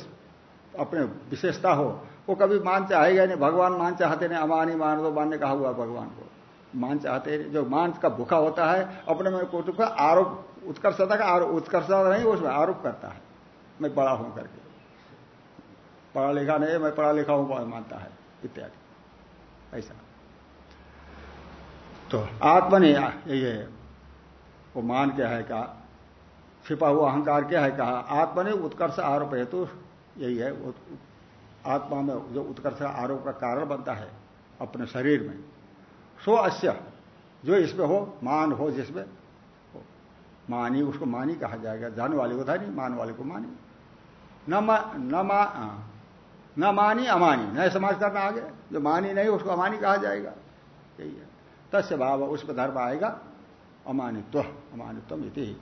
अपने विशेषता हो, वो कभी मान चाहेगा नहीं। भगवान मान चाहते नहीं, अमानी मान दो मानने कहा हुआ भगवान को। मान चाहते जो मान का भूखा होता है, अपने में कोटु आरोप, उत्कर्षता का आरोप, उत्कर्षता नहीं, उसमें आरोप करता है। मैं बड़ा हूँ करके। पढ़ा लिखा नहीं मैं पढ़ा लिखा हूँ मानता है इत्यादि। ऐसा। तो आत्मा ने यही है वो मान क्या है कहा छिपा हुआ अहंकार क्या है कहा आत्मा ने उत्कर्ष आरोप है तो यही है आत्मा में जो उत्कर्ष आरोप का कारण बनता है अपने शरीर में सो अश्य जो इसमें हो मान हो जिसमें हो। मानी उसको मानी कहा जाएगा जान वाले को था नहीं मान वाले को मानी। न मा, न मा न मानी, अमानी। न समाज करना आगे, जो मानी नहीं, उसको अमानी कहा जाएगा। यही है। तस्य भाव, उस पर धर्म आएगा, अमानित्व अमानित्व इति।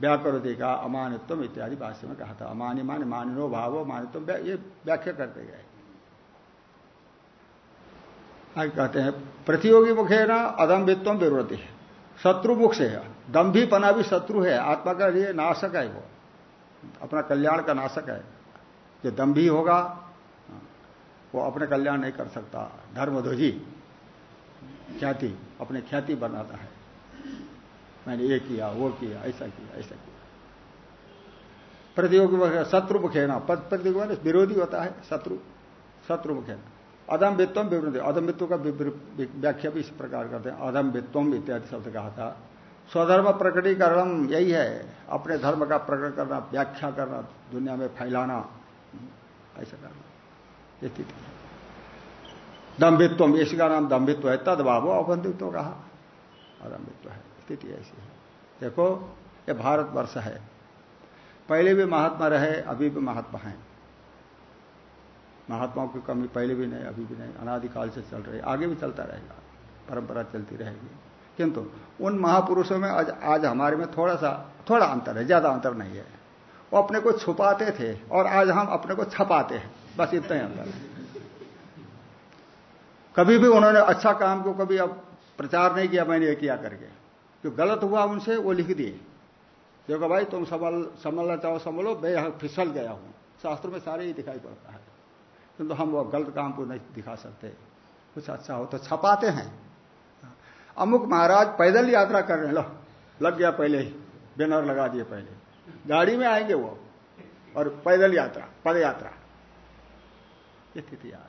व्याकरोति का अमानित्व इत्यादि भाष्य में कहा था। अमानी मान, मानिनो भाव मानित्व ये व्याख्या करते गए। आगे कहते हैं, प्रतियोगी मुखे ना अदम्भित्व विरोधी है शत्रु मुख से है। दम्भीपना भी शत्रु है। आत्मा का लिए नाशक है वो। अपना कल्याण का नाशक है। जो दम्भी होगा, वो अपने कल्याण नहीं कर सकता। धर्मध्वजी ख्याति, अपने ख्याति बनाता है। मैंने ये किया, वो किया, ऐसा किया ऐसा किया। प्रतियोगी शत्रु मुखेना प्रतियोगी विरोधी होता है, शत्रु शत्रु मुखेना अदम वित्वम विवृति अदम वित्व का व्याख्या भी इस प्रकार करते हैं। अदम वित्वम इत्यादि शब्द कहा था। स्वधर्म प्रकटीकरण यही है। अपने धर्म का प्रकट करना, व्याख्या करना, दुनिया में फैलाना ऐसा करना स्थिति दम्भित्व इसका नाम दम्भित्व है, तद बाबो अबंधित्व कहा। अदम्भित्व है। स्थिति ऐसी है। देखो, ये भारतवर्ष है। पहले भी महात्मा रहे, अभी भी महात्मा हैं। महात्माओं की कमी पहले भी नहीं, अभी भी नहीं। अनादिकाल से चल रही, आगे भी चलता रहेगा। परंपरा चलती रहेगी। किंतु उन महापुरुषों में आज आज हमारे में थोड़ा सा, थोड़ा अंतर है, ज़्यादा अंतर नहीं है। वो अपने को छुपाते थे और आज हम अपने को छपाते हैं। बस इतना ही अंतर। कभी भी उन्होंने अच्छा काम को कभी अब प्रचार नहीं किया, मैंने ये किया करके। जो गलत हुआ उनसे, वो लिख दिए। देखो भाई, तुम संभल संभलना चाहो संभलो, मैं यहाँ फिसल गया हूँ। शास्त्र में सारे ही दिखाई पड़ता है। किंतु तो हम वो गलत काम को नहीं दिखा सकते। कुछ अच्छा हो तो छपाते हैं। अमुक महाराज पैदल यात्रा कर रहे हैं लो लग गया पहले ही। बैनर लगा दिए पहले। गाड़ी में आएँगे वो, और पैदल यात्रा पद यात्रा स्थिति आए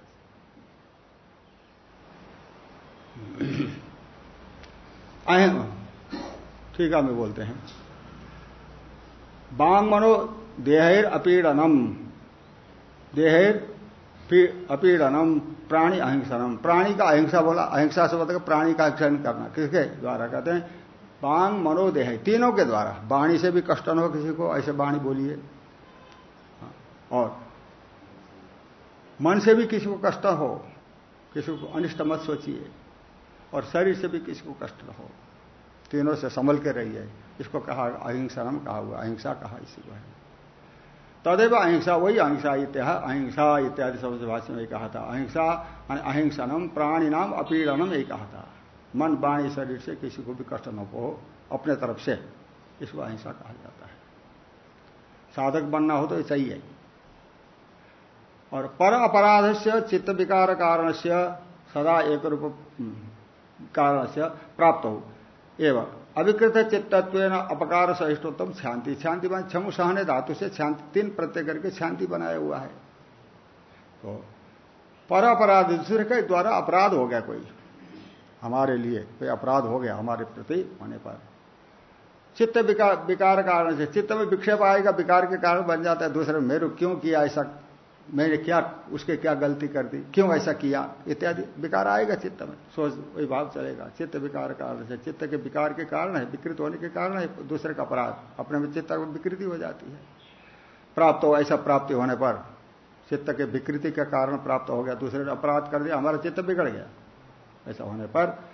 ठीक है मैं बोलते हैं। बांग मनो देहर अपीड़नम। देहर अपीड़नम, प्राणी अहिंसनम। प्राणी का अहिंसा बोला, अहिंसा से बताकर प्राणी का अक्षरण करना, किसके द्वारा कहते हैं? बांग मनोदेह तीनों के द्वारा। वाणी से भी कष्ट न हो किसी को, ऐसे वाणी बोलिए। और मन से भी किसी को कष्ट हो, किसी को अनिष्ट मत सोचिए, और शरीर से भी किसी को कष्ट न हो, तीनों से संभल के रहिए। इसको कहा, अहिंसा अहिंसनम कहा हुआ अहिंसा कहा इसी को है। तदेव अहिंसा, वही अहिंसा इत्या अहिंसा इत्यादि शब्द भाषण में कहा था। अहिंसा अहिंसनम प्राणी नाम अपीड़नम यही कहा था। मन वाणी शरीर से किसी को भी कष्ट न हो, अपने तरफ़ से इसको अहिंसा कहा जाता है। साधक बनना हो तो चाहिए और पर अपराध से चित्त विकार कारण से सदा एक रूप कारण से प्राप्त हो। एवं अविकृत चित्तत्व अपकार सहिष्णुतम शांति। शांति मान क्षमु सहने धातु से शांति, तीन प्रत्यय करके शांति बनाया हुआ है। तो पर अपराध, दूसरे के द्वारा अपराध हो गया कोई। हमारे लिए कोई अपराध हो गया हमारे प्रति होने पर। चित्त विकार कारण से, चित्त में विक्षेप आएगा, विकार के कारण बन जाता है। दूसरे मेरे क्यों किया ऐसा? मैंने क्या, उसके क्या गलती कर दी? क्यों ऐसा किया? इत्यादि। विकार आएगा चित्त में। सोच, वही भाव चलेगा। चित्त विकार कारण से, चित्त के विकार के कारण है, विकृत होने के कारण है, दूसरे का अपराध। अपने में चित्त विकृति हो जाती है। प्राप्त हो, ऐसा प्राप्ति होने पर, चित्त के विकृति के कारण प्राप्त हो गया, दूसरे ने अपराध कर दिया, हमारा चित्त बिगड़ गया। ऐसा होने पर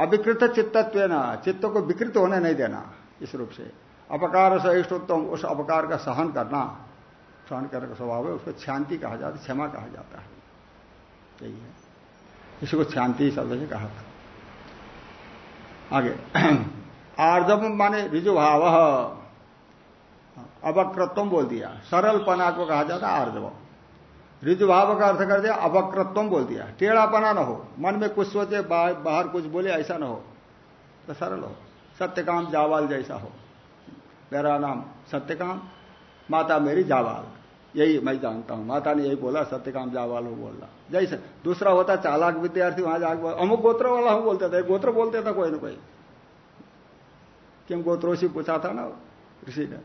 अविकृत चित्तत्व चित्त को विकृत होने नहीं देना, इस रूप से। अपकार सहिष्णुत्व, उस अपकार का सहन करना, सहन करने का स्वभाव है, उसको शांति कहा जाता है, क्षमा कहा जाता है। यही है। इसी को शांति शब्द से कहा था। आगे। आर्जव माने ऋजुभाव अवक्रत्व बोल दिया। सरलपना को कहा जाता है आर्जव ऋजुभाव का अर्थ कर दिया अवक्रत्व बोल दिया। टेढ़ापना न हो, मन में कुछ सोचे बाहर कुछ बोले, ऐसा न हो। तो सरल हो। सत्यकाम जावाल जैसा हो। मेरा नाम सत्यकाम, माता मेरी जावाल। यही मैं जानता हूँ। माता ने यही बोला, सत्यकाम जावाल हो बोलना। जैसे दूसरा होता, चालाक विद्यार्थी, वहाँ जाकर अमुक गोत्र वाला हूँ बोलते थे गोत्र बोलते था कोई ना कोई। क्यों से पूछा था ना ऋषि ने?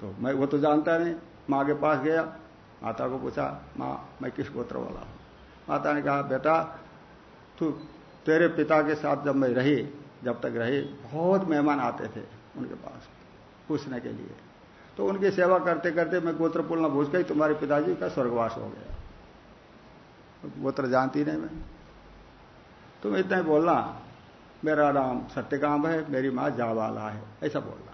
तो मैं, वो तो जानता नहीं, माँ के पास गया माता को पूछा, माँ, मैं किस गोत्र वाला हूँ? माता ने कहा, बेटा, तू तेरे पिता के साथ जब मैं रही, जब तक रही, बहुत मेहमान आते थे उनके पास पूछने के लिए। तो उनकी सेवा करते करते मैं गोत्र पुलना भूज गई, तुम्हारे पिताजी का स्वर्गवास हो गया। गोत्र जानती नहीं मैं। तुम इतना ही बोलना, मेरा नाम सत्यकाम है, मेरी माँ जावाला है, ऐसा बोलना।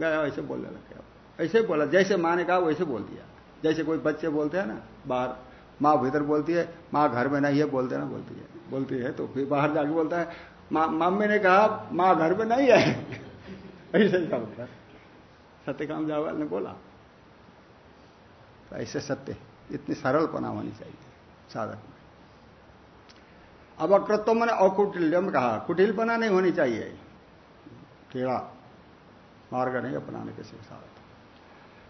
गया ऐसे बोलने लग गया। ऐसे बोला, जैसे माँ ने कहा, वैसे बोल दिया। जैसे कोई बच्चे बोलते हैं ना, बाहर, माँ भीतर बोलती है, माँ घर में नहीं है, बोलते ना, बोलती है। बोलती है तो फिर बाहर जाके बोलता है मम्मी ने कहा, माँ घर में नहीं है। ऐसे ही बोलता है? सत्यकाम जावाल ने बोला। तो ऐसे सत्य, इतनी सरलपना होनी चाहिए साधक में। अब अकृत्व मैंने अकुटिल्यम कहा कुटिल कुटिलपना नहीं होनी चाहिए। टेढ़ा मार्ग नहीं अपनाने के साथ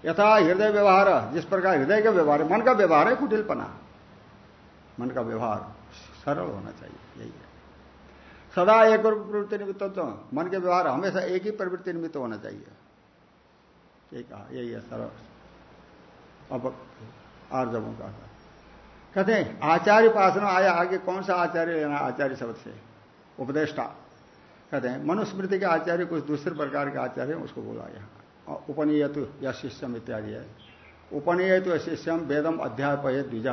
यथा हृदय व्यवहार, जिस प्रकार हृदय का व्यवहार, मन का व्यवहार है कुटिलपना। मन का व्यवहार सरल होना चाहिए, यही है। सदा एक प्रवृत्ति निमित्त मन के व्यवहार हमेशा एक ही प्रवृत्ति निमित्त होना चाहिए। यही कहा, यही है सरल। अब आर्जवों का कहते हैं, आचार्य उपासना आया, आगे कौन सा आचार्य लेना, आचार्य शब्द से? उपदेष्टा। कहते हैं, मनुस्मृति के आचार्य, कुछ दूसरे प्रकार के आचार्य उसको बोला यहाँ उपनियतु या शिष्यम इत्यादि है। उपनियतु शिष्यम वेदम अध्यापय द्विज।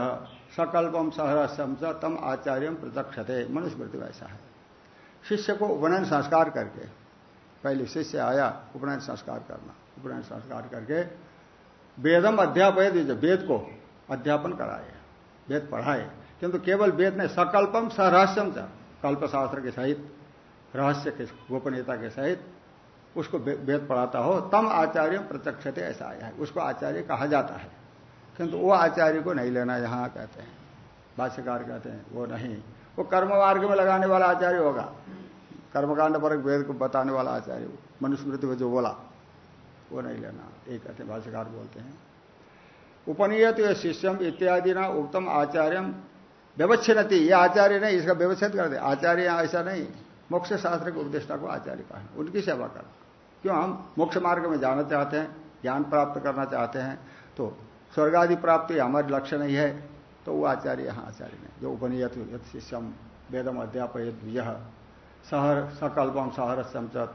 सकल्पम सहरस्यम च तम आचार्य प्रत्यक्षते मनुस्मृति वैसा है। शिष्य को उपनयन संस्कार करके, पहले शिष्य आया उपनयन संस्कार करना। उपनयन संस्कार करके वेदम अध्यापय द्विज। वेद को अध्यापन कराए वेद पढ़ाए। किंतु केवल वेद ने सकल्पम सहरहस्यम कल्प शास्त्र के सहित, रहस्य के, गोपनीयता के सहित उसको वेद पढ़ाता हो, तम आचार्य प्रत्यक्षते ऐसा आया है। उसको आचार्य कहा जाता है। किंतु वो आचार्य को नहीं लेना यहाँ कहते हैं। भाष्यकार कहते हैं, वो नहीं। वो कर्म मार्ग में लगाने वाला आचार्य होगा। कर्मकांड पर वेद को बताने वाला आचार्य, मनुस्मृति में जो बोला, वो नहीं लेना। ये कहते भाष्यकार बोलते हैं। उपनियत शिष्यम इत्यादि ना उत्तम आचार्यम व्यवच्छिन्नति ये आचार्य नहीं, इसका व्यवच्छेद कर दे। आचार्य ऐसा नहीं। मोक्ष शास्त्र के उपदेष्टा को आचार्य कहना उनकी सेवा करना क्यों हम मोक्ष मार्ग में जाना चाहते हैं, ज्ञान प्राप्त करना चाहते हैं तो स्वर्ग आदि प्राप्ति हमारे लक्ष्य नहीं है तो वो आचार्य यहाँ आचार्य नहीं। जो उपनियत शिष्यम, वेदम अध्यापय यह सहर सकल्पम सहर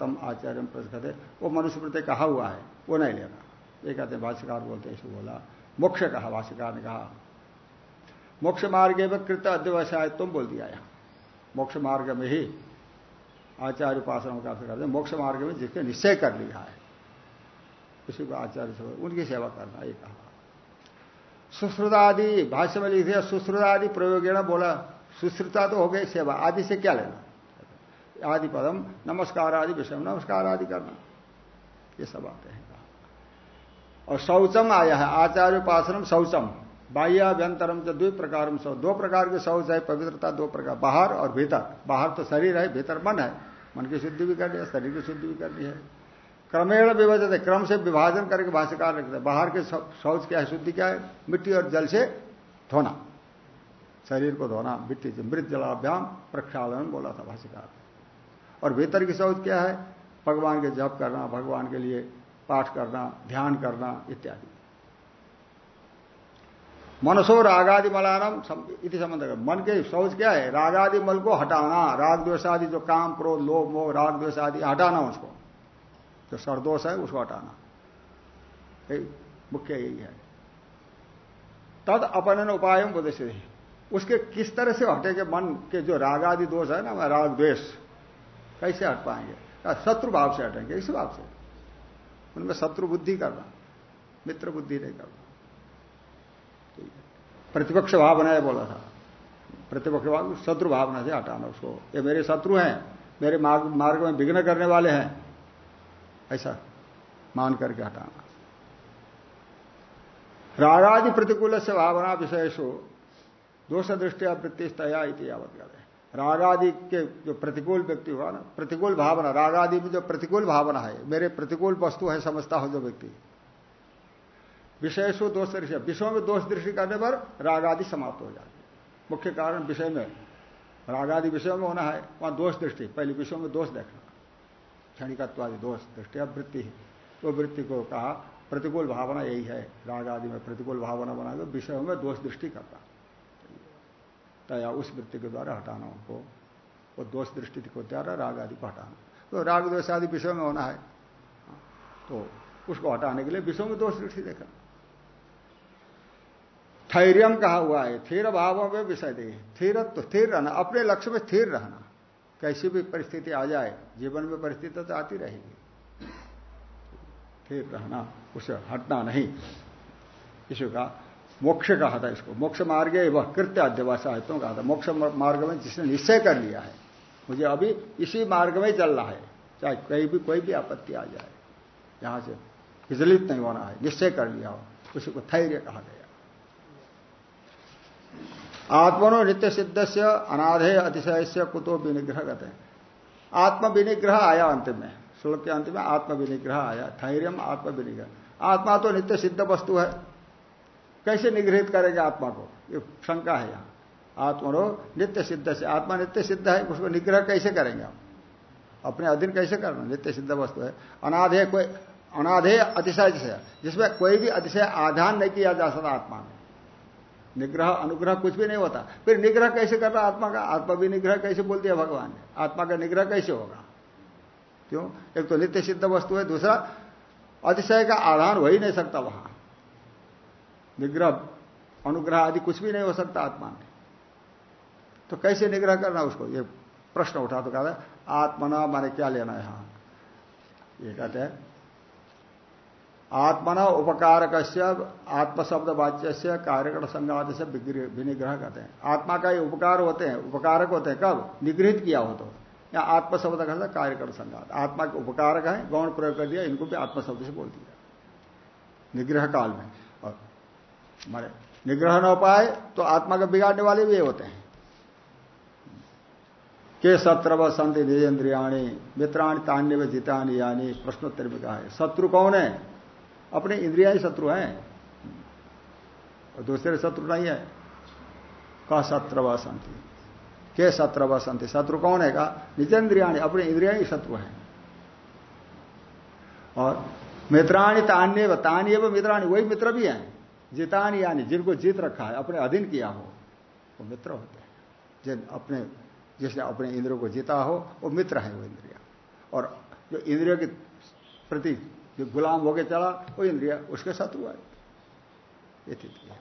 तम आचार्य प्रसकते। वो मनुष्य कहा हुआ है, वो नहीं लेना ये कहते हैं भाष्यकार बोलते ऐसे बोला, मोक्ष कहा, भाष्यकार ने कहा। मोक्ष मार्ग में कृत अध्यवसाय तुम बोल दिया यहाँ। मोक्ष मार्ग में ही आचार्य उपासना का करते मोक्ष मार्ग में जिसके निश्चय कर लिया है, उसी को आचार्य से उनकी सेवा करना, ये कहा। सुश्रुतादि, भाष्य में लिख सुश्रुतादि प्रयोगेण बोला, सुश्रुता तो हो गई सेवा, आदि से क्या लेना? आदि पदम नमस्कार आदि विषय नमस्कार आदि करना। ये सब आते हैं। और शौचम आया है, आचार्य उपासनम शौचम। बाह्याभ्यंतरम तो दो प्रकार में दो प्रकार के शौच है, पवित्रता दो प्रकार, बाहर और भीतर। बाहर तो शरीर है, भीतर मन है। मन की शुद्धि भी करनी है शरीर की शुद्धि भी करनी है क्रमेण विभाजित है क्रम से विभाजन करके भाष्यकार रखते हैं। बाहर के शौच क्या है, शुद्धि क्या है? मिट्टी और जल से धोना। शरीर को धोना, मिट्टी से मृत जलाभ्याम प्रक्षालन बोला था भाष्यकार। और भीतर की शौच क्या है? भगवान के जप करना, भगवान के लिए पाठ करना, ध्यान करना, इत्यादि। मनसो रागादि मलानम इति संबंध मन के शौच क्या है? रागादि मल को हटाना राग द्वेष आदि जो काम, क्रोध, लोभ, मोह राग द्वेष आदि हटाना उसको। जो सरदोष है, उसको हटाना। मुख्य यही है। तद अपनन उपाय उपदेश उसके किस तरह से हटेंगे मन के जो राग आदि दोष है ना राग द्वेष कैसे हट पाएँगे? शत्रु भाव से हटेंगे? इस भाव से। उनमें शत्रु बुद्धि करना, मित्र बुद्धि नहीं करना। प्रतिपक्ष भावना बनाया बोला था। प्रतिपक्ष भाव, शत्रु भावना से हटाना उसको। ये मेरे शत्रु हैं, मेरे मार्ग मार्ग में विघ्न करने वाले हैं। ऐसा मान करके हटाना। रागादि प्रतिकूल से भावना विषयसु दोष दृष्टिया वृत्ति तया यावत कर रागादि के जो प्रतिकूल व्यक्ति हुआ ना, प्रतिकूल भावना, रागादि में जो प्रतिकूल भावना है, मेरे प्रतिकूल वस्तु है, समझता हो जो व्यक्ति। विषयसु दोष दृष्टि। विषयों में दोष दृष्टि करने पर राग आदि समाप्त हो जाती है। मुख्य कारण विषय में राग आदि विषयों में होना है, वहाँ दोष दृष्टि। पहले विषयों में दोष देखना। क्षणिकत्व आदि दोष दृष्टि, अब वृत्ति। तो वृत्ति को कहा, प्रतिकूल भावना यही है। राग आदि में प्रतिकूल भावना बना दो, विषयों में दोष दृष्टि करना। तया उस वृत्ति के द्वारा हटाना उनको। वो दोष दृष्टि को द्वारा राग आदि को हटाना। तो राग दोष आदि विषयों में होना है। तो उसको हटाने के लिए विषयों में दोष दृष्टि देखना। थैर्यम कहा हुआ है थीर भावों में विषय दे थीर तो स्थिर रहना, अपने लक्ष्य में स्थिर रहना। कैसी भी परिस्थिति आ जाए, जीवन में परिस्थिति तो आती रहेगी। स्थिर रहना, उसे हटना नहीं। इसी का मोक्ष कहा था इसको। मोक्ष मार्ग वह कृत्य अध्यवासाहित्यों कहा था, मोक्ष मार्ग में जिसने निश्चय कर लिया है, मुझे अभी इसी मार्ग में चल रहा है, चाहे कहीं भी, कोई भी आपत्ति आ जाए। यहाँ से विचलित नहीं होना है, निश्चय कर लिया हो, उसी को धैर्य कहा गया। आत्मनो नित्य सिद्ध से अनाधे अतिशय से कुतो विनिग्रह कहते हैं आत्म विनिग्रह आया अंत में। श्लोक के अंत में आत्म विनिग्रह आया। धैर्य आत्म विनिग्रह आत्मा तो नित्य सिद्ध वस्तु है। कैसे निगृहित करेंगे आत्मा को? ये शंका है यहाँ। आत्मनो नित्य सिद्ध से आत्मा नित्य सिद्ध है, उसको निग्रह कैसे करेंगे हम? अपने अधीन कैसे करना? नित्य सिद्ध वस्तु है। अनाधे कोई अनाधे अतिशय जिसमें कोई भी अतिशय आधान नहीं किया जा सकता आत्मा में। निग्रह, अनुग्रह कुछ भी नहीं होता। फिर निग्रह कैसे कर रहा आत्मा का? आत्मा भी निग्रह कैसे बोल दिया भगवान ने? आत्मा का निग्रह कैसे होगा? क्यों? एक तो नित्य सिद्ध वस्तु है, दूसरा अतिशय का आधान हो ही नहीं सकता वहाँ। निग्रह, अनुग्रह आदि कुछ भी नहीं हो सकता आत्मा में। तो कैसे निग्रह करना उसको? ये प्रश्न उठा तो कहता आत्मना माने क्या लेना है यहाँ? ये कहते हैं आत्मना उपकारक आत्मशब्द वाच्य से कार्यकरण संघात से विनिग्रह करते हैं। आत्मा का ये उपकार होते हैं, उपकारक होते हैं, कब? निगृहित किया हो तो। या आत्मशब्द का कार्यकरण संघात आत्मा के उपकारक है, गौण प्रयोग कर दिया, इनको भी आत्मशब्द से बोल दिया। निग्रह काल में। और हमारे निग्रह न पाए तो आत्मा का बिगाड़ने वाले भी होते हैं। के सत्र व संत निजेन्द्रियाणी, मित्राणी तान्य व जितानी यानी, प्रश्नोत्तर में कहा है, शत्रु कौन है? अपने इंद्रिया ही शत्रु हैं। और दूसरे शत्रु नहीं है। का सत्र व संति के सत्र व संति शत्रु कौन है का? निजेन्द्रियाणी अपने इंद्रिया ही शत्रु हैं। और मित्राणी तान्य तान्य मित्राणी, वही मित्र भी हैं। जितानी यानी जिनको जीत रखा है, अपने अधीन किया हो, वो मित्र होते हैं। जिन अपने, जिसने अपने इंद्रियों को जीता हो, वो मित्र है वो इंद्रिया। और जो इंद्रियों के प्रति जो गुलाम होके चला, वो इंद्रिया उसके है ये स्थिति है।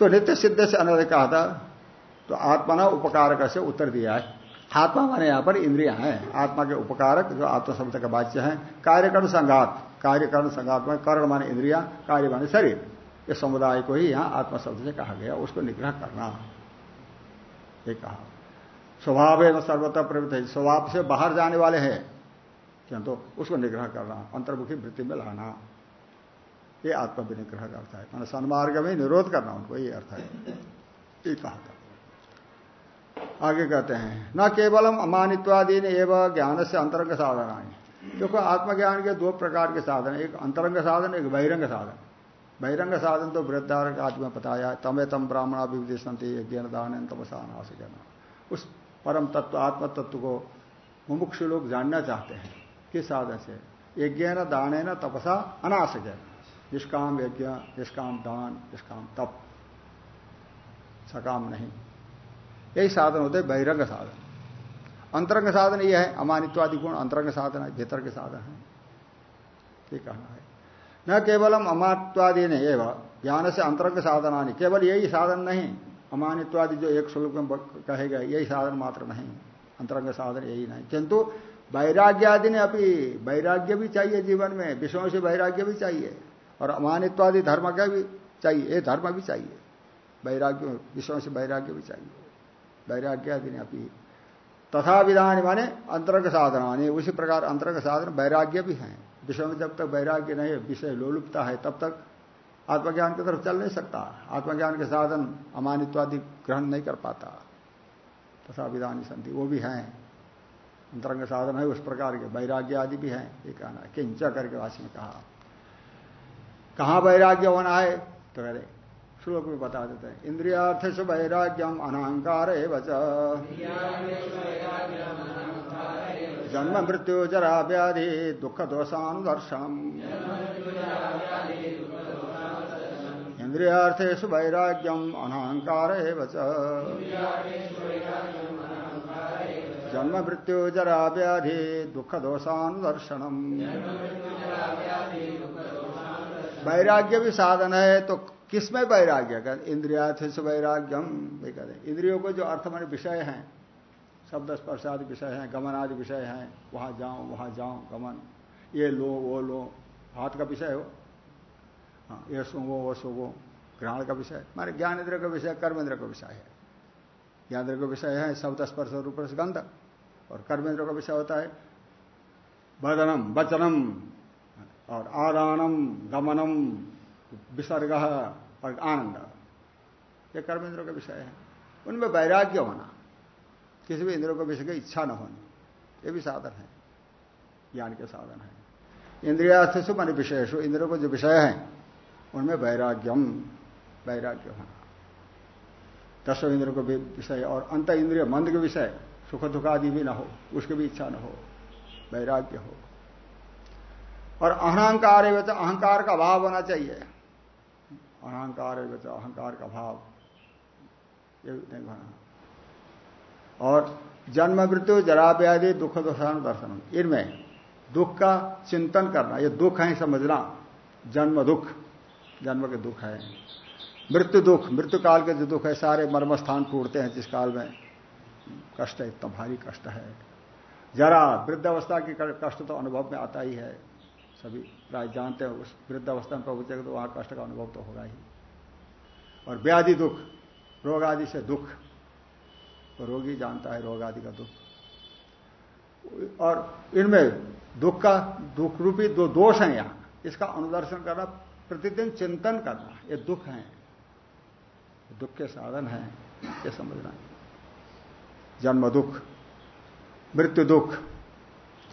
तो नित्य सिद्ध से अनर्थ कहा था तो आत्मा उपकारक से उत्तर दिया है। आत्मा माने यहाँ पर इंद्रिया है। आत्मा के उपकारक जो आत्म शब्द का वाच्य है। कार्यकरण संघात। कार्यकरण संघात में कर्ण माने इंद्रिया, कार्य माने शरीर। इस समुदाय को ही यहाँ आत्म शब्द से कहा गया, उसको निग्रह करना। ये कहा। स्वभाव है सर्वत्र प्रवृत्त है। स्वभाव से बाहर जाने वाले हैं। किंतु उसको निग्रह करना, अंतर्मुखी वृत्ति में लाना। ये आत्म विनिग्रह का अर्थ है। मैंने सन्मार्ग में निरोध करना उनको, ये अर्थ है। ये कहा था। आगे कहते हैं, न केवलम अमानित्वादीन एवं ज्ञान से अंतरंग साधन आए देखो, आत्मज्ञान के दो प्रकार के साधन एक अंतरंग साधन, एक बहिरंग साधन। बहिरंग साधन तो वृद्धार आत्मा बताया तमे तम ब्राह्मणा विविधि यज्ञ दान तमसानाश उस परम तत्व आत्म तत्व को मुमुक्ष लोग जानना चाहते हैं। किस साधन से। यज्ञ न, दान है न, तपसा अनाशक है निष्काम यज्ञ निष्काम दान निष्काम तप सकाम नहीं। यही साधन होते बहिरंग साधन। अंतरंग साधन यह है, अमानित्वादि गुण अंतरंग साधन है, भीतर के साधन है। ये कहना है। न केवलम अमानित्वादि ने एवं, ज्ञान से अंतरंग साधनानी। केवल यही साधन नहीं, अमानित्वादि जो एक श्लोक में कहेगा यही साधन मात्र नहीं। अंतरंग साधन यही नहीं। किंतु वैराग्य आदि ने अभी वैराग्य भी चाहिए जीवन में, विषयों से वैराग्य भी चाहिए, और अमानित्वादि धर्म का भी चाहिए, ये धर्म भी चाहिए। वैराग्य, विषयों से वैराग्य भी चाहिए। वैराग्य आदि ने अभी तथा विधान माने अंतरंग साधन, माने उसी प्रकार अंतरंग साधन वैराग्य भी हैं। विषय में जब तक वैराग्य नहीं विषय लोलुपता है, तब तक आत्मज्ञान की तरफ़ चल नहीं सकता। आत्मज्ञान के साधन अमानित्वादि ग्रहण नहीं कर पाता। तथा विधान संधि, वो भी हैं। अंतरंग साधन है उस प्रकार के। वैराग्य आदि भी हैं, ये कहना है। किंच करके वासी में कहा। वैराग्य होना है? तो रहे श्लोक में बता देते हैं। इंद्रियार्थ से वैराग्यम अनाहंकार जन्म, मृत्यु, जरा, व्याधि, दुख दोषानुदर्शन इंद्रियार्थेश वैराग्यम अनाहंकार जन्म मृत्यु जरा व्याधि दुख दोषानुदर्शनम वैराग्य? भी साधन है तो किसमें वैराग्य कर इंद्रियार्थ वैराग्यम कहते इंद्रियों को जो अर्थ विषय हैं, शब्द स्पर्श आदि विषय हैं, गमन आदि विषय हैं, वहाँ जाओ वहाँ जाओ गमन। ये लो, वो लो, हाथ का विषय हो। हाँ ये सुगो वो सुगो ग्रहण का विषय। मारे ज्ञान इंद्र का विषय, कर्म इंद्र का विषय है। ज्ञान इंद्र का विषय है, शब्द स्पर्श रूप से गंध। और कर्म इंद्र का विषय होता है। वदनम वचनम और आदानम, गमनम, विसर्ग और आनंद। ये कर्म इंद्रों का विषय है। उनमें वैराग्य होना, किसी भी इंद्रों का विषय की इच्छा न होनी, ये भी साधन है, ज्ञान के साधन है। इंद्रियास्थ मान विषय इंद्रियों को जो विषय है, उनमें वैराग्यम, वैराग्य होना। दसों इंद्र को विषय, और अंत इंद्रिय मंद के विषय सुख दुख आदि भी ना हो, उसकी भी इच्छा न हो, वैराग्य हो। और अहंकार है अहंकार का भाव होना चाहिए। अहंकार है अहंकार का भाव। ये नहीं होना। और जन्म, मृत्यु जरा व्याधि दुख दोषान दर्शन, इनमें दुख का चिंतन करना, ये दुख है समझना। जन्म दुख, जन्म के दुख है। मृत्यु दुख, मृत्यु काल के जो दुख है, सारे मर्मस्थान टूटते हैं जिस काल में। कष्ट है इतना भारी कष्ट है। जरा वृद्धावस्था के कष्ट तो अनुभव में आता ही है। सभी प्राय जानते हैं, उस वृद्ध अवस्था में पहुंचेगा तो वहाँ कष्ट का अनुभव तो होगा ही। और व्याधि दुख, रोग आदि से दुख तो रोगी जानता है रोग आदि का दुख। और इनमें दुख का, दुख रूपी दो दोष है यहाँ। इसका अनुदर्शन करना, प्रतिदिन चिंतन करना, ये दुख है। दुख के साधन है, ये समझना। जन्म दुख, मृत्यु दुख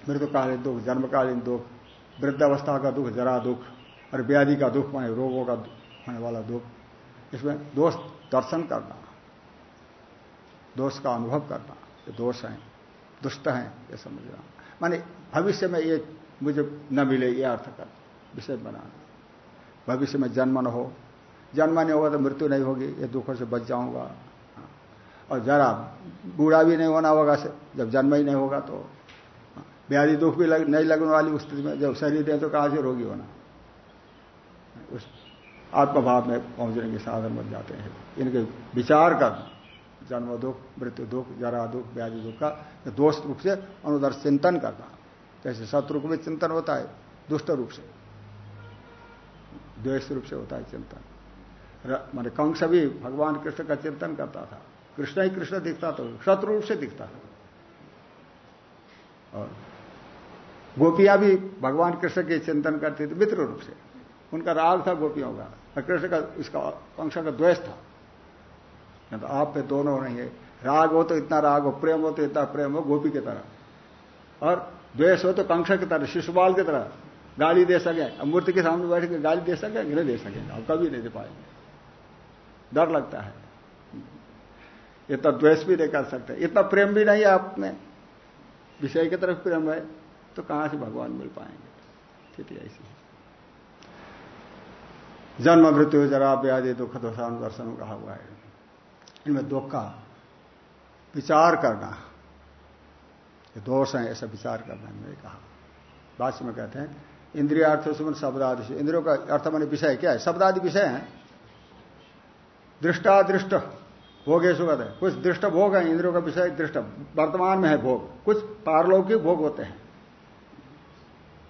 मृत्युकालीन दुख, जन्मकालीन दुख, वृद्धावस्था का दुख, जरा दुख, और व्याधि का दुख, माने रोगों का होने वाला दुख। इसमें दोष दर्शन करना, दोष का अनुभव करना, ये दोष है, दुष्ट है, ये समझना। माने भविष्य में ये मुझे न मिले, ये अर्थ कर, विषय बनाना। भविष्य में जन्म न हो, जन्म नहीं होगा तो मृत्यु नहीं होगी, ये दुखों से बच जाऊँगा। और जरा बूढ़ा भी नहीं होना होगा जब जन्म ही नहीं होगा तो व्याधि दुख भी लग, नहीं लगने वाली उस स्थिति में जब शरीर है तो कहाँ से रोगी होना? उस आत्मभाव में पहुँचने के साधन बन जाते हैं। इनके विचार कर जन्म दुख मृत्यु दुख जरा दुख व्याधि दुख का दोष रूप से अनुदर्श चिंतन करना जैसे शत्रु भी चिंतन होता है दुष्ट रूप से। द्वेष रूप से होता है चिंतन। मान कंस भी भगवान कृष्ण का चिंतन करता था। कृष्ण ही कृष्ण दिखता तो शत्रु रूप से दिखता। और गोपियाँ भी भगवान कृष्ण के चिंतन करती थी मित्र रूप से। उनका राग था गोपियों का, और कृष्ण का, इसका कंस का द्वेष था। तो आप पे दोनों नहीं है। राग हो तो इतना राग हो, प्रेम हो तो इतना प्रेम हो, गोपी की तरह। और द्वेष हो तो कंस की तरह, शिशुपाल की तरह। गाली दे सके, मूर्ति के सामने बैठ के गाली दे सके, नहीं दे सकेंगे अब कभी नहीं दे पाएँगे। डर लगता है। इतना द्वेष भी नहीं कर सकते। इतना प्रेम भी नहीं है आप में विषय की तरफ़ प्रेम है तो कहाँ से भगवान मिल पाएँगे? स्थिति ऐसी है। जन्म, मृत्यु, जरा व्याधि, दुख दोषान दर्शन कहा हुआ है। इनमें दुख का विचार करना ये दोष है, ऐसा विचार करना मैंने कहा। भाष्य में कहते हैं, इंद्रियार्थ, सुमन, शब्दादि इंद्रियों का अर्थ मान विषय क्या है? शब्दादि विषय है। दृष्टादृष्ट। भोगे सुगत है। कुछ दृष्ट भोग है, इंद्रियों का विषय दृष्ट। वर्तमान में है भोग। कुछ पारलौकिक भोग होते हैं।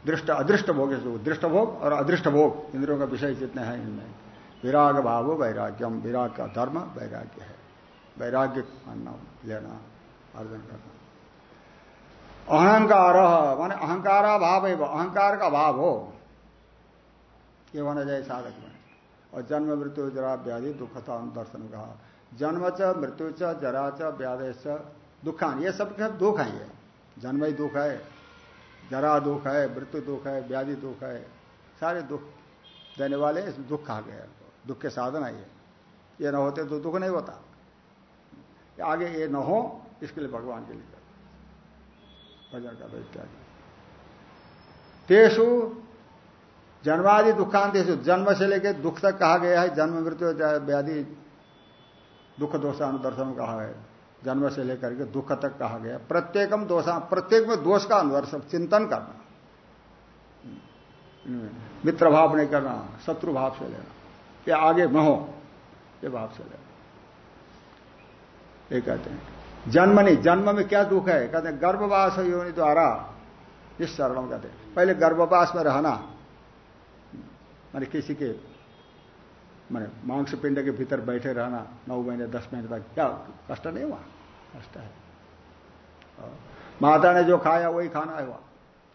दृष्ट, अदृष्ट भोग दृष्ट भोग और अदृष्ट भोग। इंद्रियों का विषय जितने हैं इनमें। विराग भाव वैराग्यम। विराग का धर्म वैराग्य है। वैराग्य मानना, लेना अर्जन करना। अहंकार, माने अहंकारा भाव है अहंकार का भाव हो। ये होना चाहिए साधक में। और जन्म, मृत्यु, जरा, व्याधि, दुखता दर्शन कहा जन्म च, मृत्यु च, जरा च, व्याधि च दुखान ये सब सब दुख है ये। जन्म ही दुख है, जरा दुख है, मृत्यु दुख है, व्याधि दुख है, सारे दुख देने वाले इस दुख कहा गया दुख के साधन है ये। ये न होते तो दुख नहीं होता। आगे ये न हो, इसके लिए भगवान के लिए भजन कर इत्यादि। तेसु जन्मादि दुखांतेशु जन्म से लेकर दुख तक कहा गया है, जन्म, मृत्यु, व्याधि दुख दोषानुदर्शन कहा है, जन्म से लेकर के दुख तक कहा गया। प्रत्येकम दोषा, प्रत्येक में दोष का अनुदर्शन चिंतन करना। मित्र भाव नहीं करना, शत्रु भाव से लेना। या आगे न हो, ये भाव से लेना। ये कहते हैं। जन्म नहीं, जन्म में क्या दुख है? कहते हैं, गर्भवास योनि द्वारा, इस चरण कहते हैं। पहले गर्भवास में रहना माने किसी के माने मांस पिंड के भीतर बैठे रहना नौ महीने, दस महीने तक, क्या कष्ट नहीं हुआ? कष्ट है। माता ने जो खाया, वही खाना है वहाँ।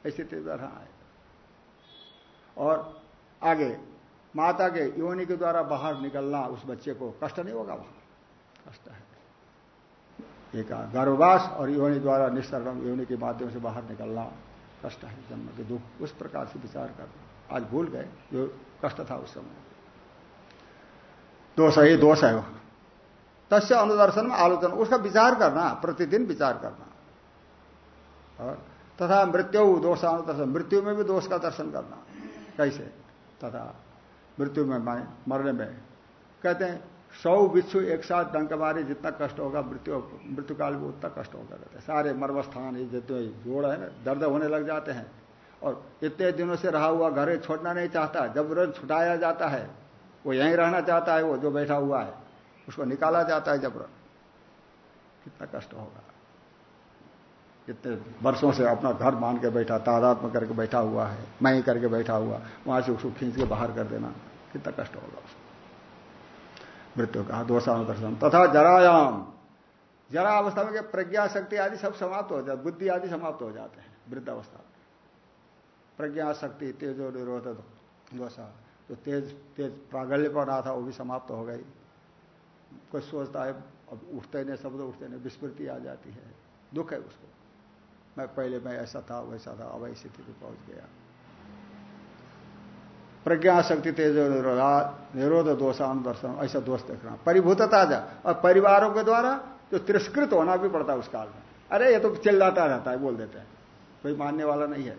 ऐसी रहा है और आगे, माता के योनि के द्वारा बाहर निकलना उस बच्चे को कष्ट नहीं होगा वहाँ? कष्ट है। एक गर्भवास और योनि द्वारा निस्तरण योनि के माध्यम से बाहर निकलना कष्ट है। जन्म के दुख, उस प्रकार से विचार करना। आज भूल गए, जो कष्ट था उस समय। दोष है दोष है वह तस्य अनुदर्शन में आलोचना, उसका विचार करना, प्रतिदिन विचार करना। और तथा मृत्यु दोषानुदर्शन, मृत्यु में भी दोष का दर्शन करना। कैसे? तथा मृत्यु में मरने में। कहते हैं, सौ बिच्छू एक साथ डंक मारे, जितना कष्ट होगा मृत्यु मृत्यु काल में उतना कष्ट होगा कहते हैं। सारे मर्मस्थान, ये जितने जोड़ है ना, दर्द होने लग जाते हैं। और इतने दिनों से रहा हुआ घर छोड़ना नहीं चाहता, जब रोज छुटाया जाता है वो यहीं रहना चाहता है, वो जो बैठा हुआ है, उसको निकाला जाता है जब कितना कष्ट होगा। कितने वर्षों से अपना घर मान के बैठा, तादाद में करके बैठा हुआ है, मैं ही करके बैठा हुआ, वहाँ से उसको खींच के बाहर कर देना, कितना कष्ट होगा उसको। मृत्यु का दोषानुदर्शन। तथा जरायाम जरा अवस्था में प्रज्ञा शक्ति आदि सब समाप्त हो जाते, बुद्धि आदि समाप्त हो जाते हैं वृद्ध अवस्था में। प्रज्ञा शक्ति, तेजो, निरोध दोषा जो तेज तेज प्रागल्य पर रहा था, वो भी समाप्त हो गई। कोई सोचता है, अब उठते नहीं, शब्द उठते नहीं, विस्मृति आ जाती है। दुख है उसको। मैं पहले, मैं ऐसा था, वैसा था, अब ऐसी स्थिति पहुँच गया। प्रज्ञा शक्ति तेज निरोधा, निरोध दोषान दर्शन ऐसा दोष देखना। परिभूतता जा। और परिवारों के द्वारा जो तिरस्कृत होना भी पड़ता है उस काल में। अरे, ये तो चिल्लाता रहता है, बोल देते हैं। कोई मानने वाला नहीं है।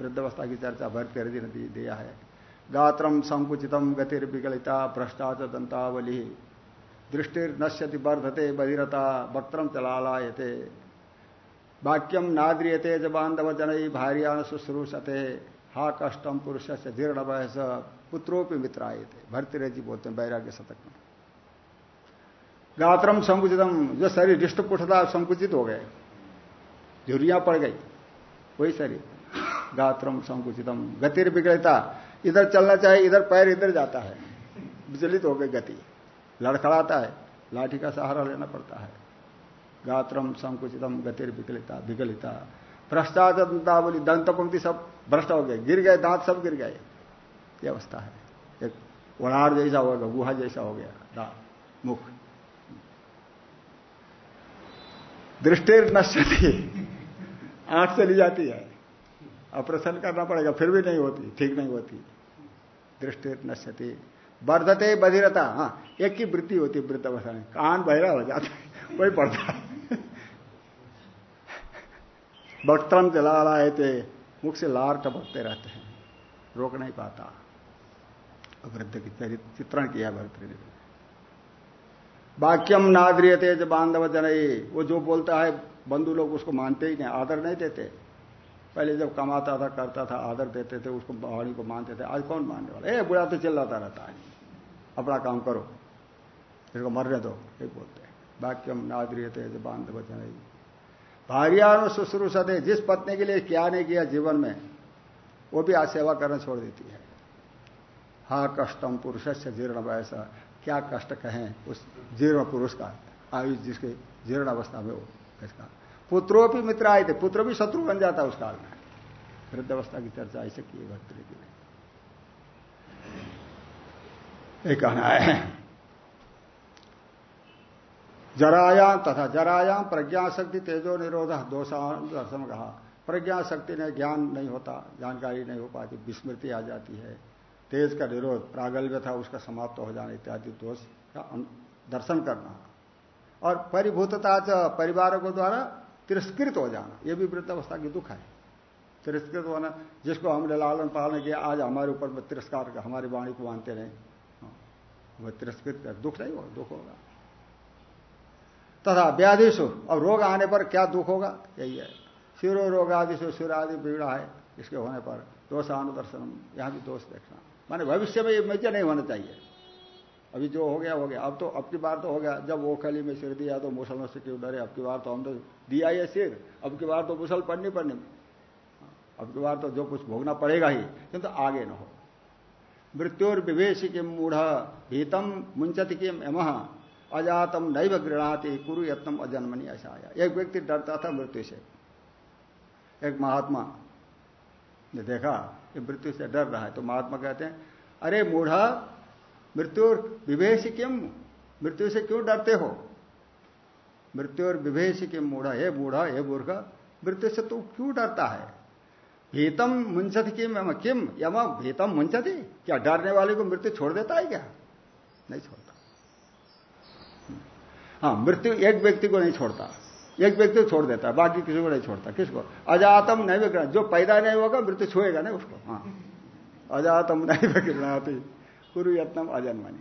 वृद्धावस्था की चर्चा, भर दिन दिया है। गात्रम संकुचितम गतिर विकलिता भ्रष्टाच दंतावली दृष्टिर नश्यति वर्धते बधिरता वक्त्रम चलालायते वाक्यम नाद्रियते ज बांधव जनई भार्यान शुश्रूषते। हा कष्टम पुरुष से जीर्ण वयस पुत्रोपि मित्र आए थे जी बोलते हैं वैराग्य शतक में गात्रम संकुचितम जो शरीर डिष्ट पुठता संकुचित हो गए झुरियाँ पड़ गई, वही शरीर। गात्रम संकुचितम गतिर बिगड़ता इधर चलना चाहे, इधर पैर इधर जाता है। विचलित हो गति। लड़खड़ाता है। लाठी का सहारा लेना पड़ता है। गात्रम संकुचितम गतिर विकलिता विकलिता। भ्रष्टाचार बोली दंत पंक्ति सब भ्रष्ट हो गए। गिर गए, दांत सब गिर गए। ये अवस्था है। एक वनार जैसा हो गया, गुहा जैसा हो गया, दांत, मुख। दृष्टि नश्यति। आँख चली जाती है। ऑपरेशन करना पड़ेगा, फिर भी नहीं होती, ठीक नहीं होती। दृष्टि नश्यति। वर्धते बधिरता हाँ एक की वृद्धि होती है वृद्ध अवस्था में। कान बहरा हो जाता है कोई पड़ता है। बक्तम जला लाए थे मुख से लार टपकते रहते हैं, रोक नहीं पाता। वृद्ध की चित्रण किया भरत ने। वाक्यम नाद्रियते जो बांधव जनई वो जो बोलता है, बंधु लोग उसको मानते ही नहीं, आदर नहीं देते। पहले जब कमाता था, करता था, आदर देते थे, उसको वाणी को मानते थे, आज कौन मानने वाला ए, बुढ़ा तो चिल्लाता रहता है, अपना काम करो इसको मरने दो ये बोलते हैं। वाक्यम नाद्रियते जो बांधव जनई भारिया शुश्रूषते जिस पत्नी के लिए क्या नहीं किया जीवन में, वो भी आज सेवा करना छोड़ देती है। हा कष्टम पुरुष से जीर्ण वैसा क्या कष्ट कहें उस जीर्ण पुरुष का आयु जिसके जीर्ण अवस्था में हो, इसका। पुत्रों भी मित्र आए थे, पुत्र भी शत्रु बन जाता उस काल में। वृद्धावस्था की चर्चा ऐसे की भक्त ने कहना है जरायाम तथा जरायाम प्रज्ञा शक्ति तेजो निरोध दोषा दर्शन कहा। प्रज्ञा शक्ति ने ज्ञान नहीं होता, जानकारी नहीं हो पाती, विस्मृति आ जाती है। तेज का निरोध प्रागल्य था, उसका समाप्त हो जाना इत्यादि दोष का दर्शन करना। और परिभूतता परिवारों को द्वारा तिरस्कृत हो जाना। यह भी वृद्धावस्था की दुख है। तिरस्कृत होना जिसको हमने लालन पालन किया आज हमारे ऊपर तिरस्कार हमारी वाणी को मानते नहीं हाँ, वह तिरस्कृत कर दुख नहीं होगा दुख होगा। तथा व्याधिशु और रोग आने पर क्या दुख होगा? यही है। शिरो रोग आदि से शिर आदि पीड़ा है इसके होने पर दोषानुदर्शन यहाँ भी दोष देखना। माने भविष्य में ये मज़ा नहीं होना चाहिए। अभी जो हो गया हो गया। अब तो अब की बार तो हो गया। जब वो कली में सिर दिया तो मुसल मुसलमान से क्यों डरे अब की बार तो हम तो दिया ये सिर। अब की बार तो मुसल पड़नी पड़नी अब की बार तो जो कुछ भोगना पड़ेगा ही, किंतु तो आगे न हो। मृत्युर विवेश किम मूढ़ भीतम मुंचत किम एम अजातम नैव गृणाती कुरु यत्नम अजन्मनी ऐसा आया एक व्यक्ति डरता था मृत्यु से। एक महात्मा ने देखा कि मृत्यु से डर रहा है तो महात्मा कहते हैं, अरे मूढ़ा मृत्यु और विवेश किम मृत्यु से क्यों डरते हो? मृत्यु और विवेश किम मूढ़ा, हे बूढ़ा हे मूर्ख, मृत्यु से तू क्यों डरता है? भीतम मुंचत किम यम किम यम भीतम मुंचती क्या डरने वाले को मृत्यु छोड़ देता है क्या? नहीं छोड़ता। हाँ मृत्यु एक व्यक्ति को नहीं छोड़ता। एक व्यक्ति को छोड़ देता है बाकी किसी को नहीं छोड़ता। किसको? अजातम नहीं विग्रह जो पैदा नहीं होगा, मृत्यु छुएगा नहीं उसको। हाँ। अजातम नहीं विग्रहती कुरु यत्नम अजन्मनी।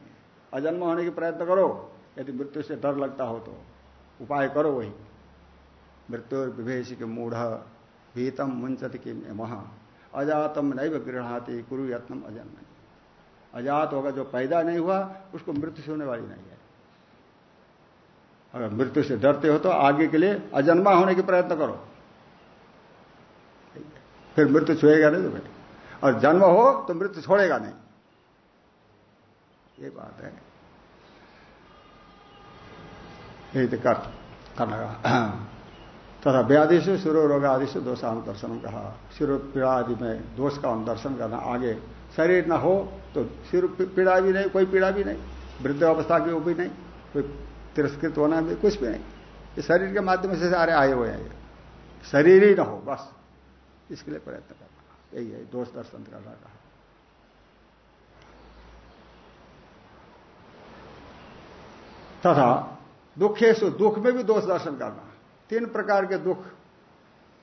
अजन्म होने की प्रयत्न करो, यदि मृत्यु से डर लगता हो तो। उपाय करो वही। मृत्यु विभेष के मूढ़, भीतम मुंचत की महा। अजातम नैव गृहती कुरु यत्नम अजन्मनी। अजात होगा, जो पैदा नहीं हुआ, उसको मृत्यु से होने वाली नहीं है। अगर मृत्यु से डरते हो तो आगे के लिए अजन्मा होने की प्रयत्न करो। फिर मृत्यु छुएगा नहीं तुम्हें और जन्म हो तो मृत्यु छोड़ेगा नहीं। ये बात है। यही कर करना तथा व्याधि से शिरो रोग आदि से दोषानुदर्शन कहा। शिरो पीड़ा आदि में दोष का अनुदर्शन करना आगे। शरीर न हो तो सिर पीड़ा भी नहीं, कोई पीड़ा भी नहीं। वृद्ध अवस्था की वो भी नहीं। कोई तिरस्कृत होना भी, कुछ भी नहीं। ये शरीर के माध्यम से सारे आए हुए हैं शरीर ही ना हो, बस। इसके लिए प्रयत्न करना। यही है, दोष दर्शन करना कहा। तथा दुखेशु दुख में भी दोष दर्शन करना। तीन प्रकार के दुख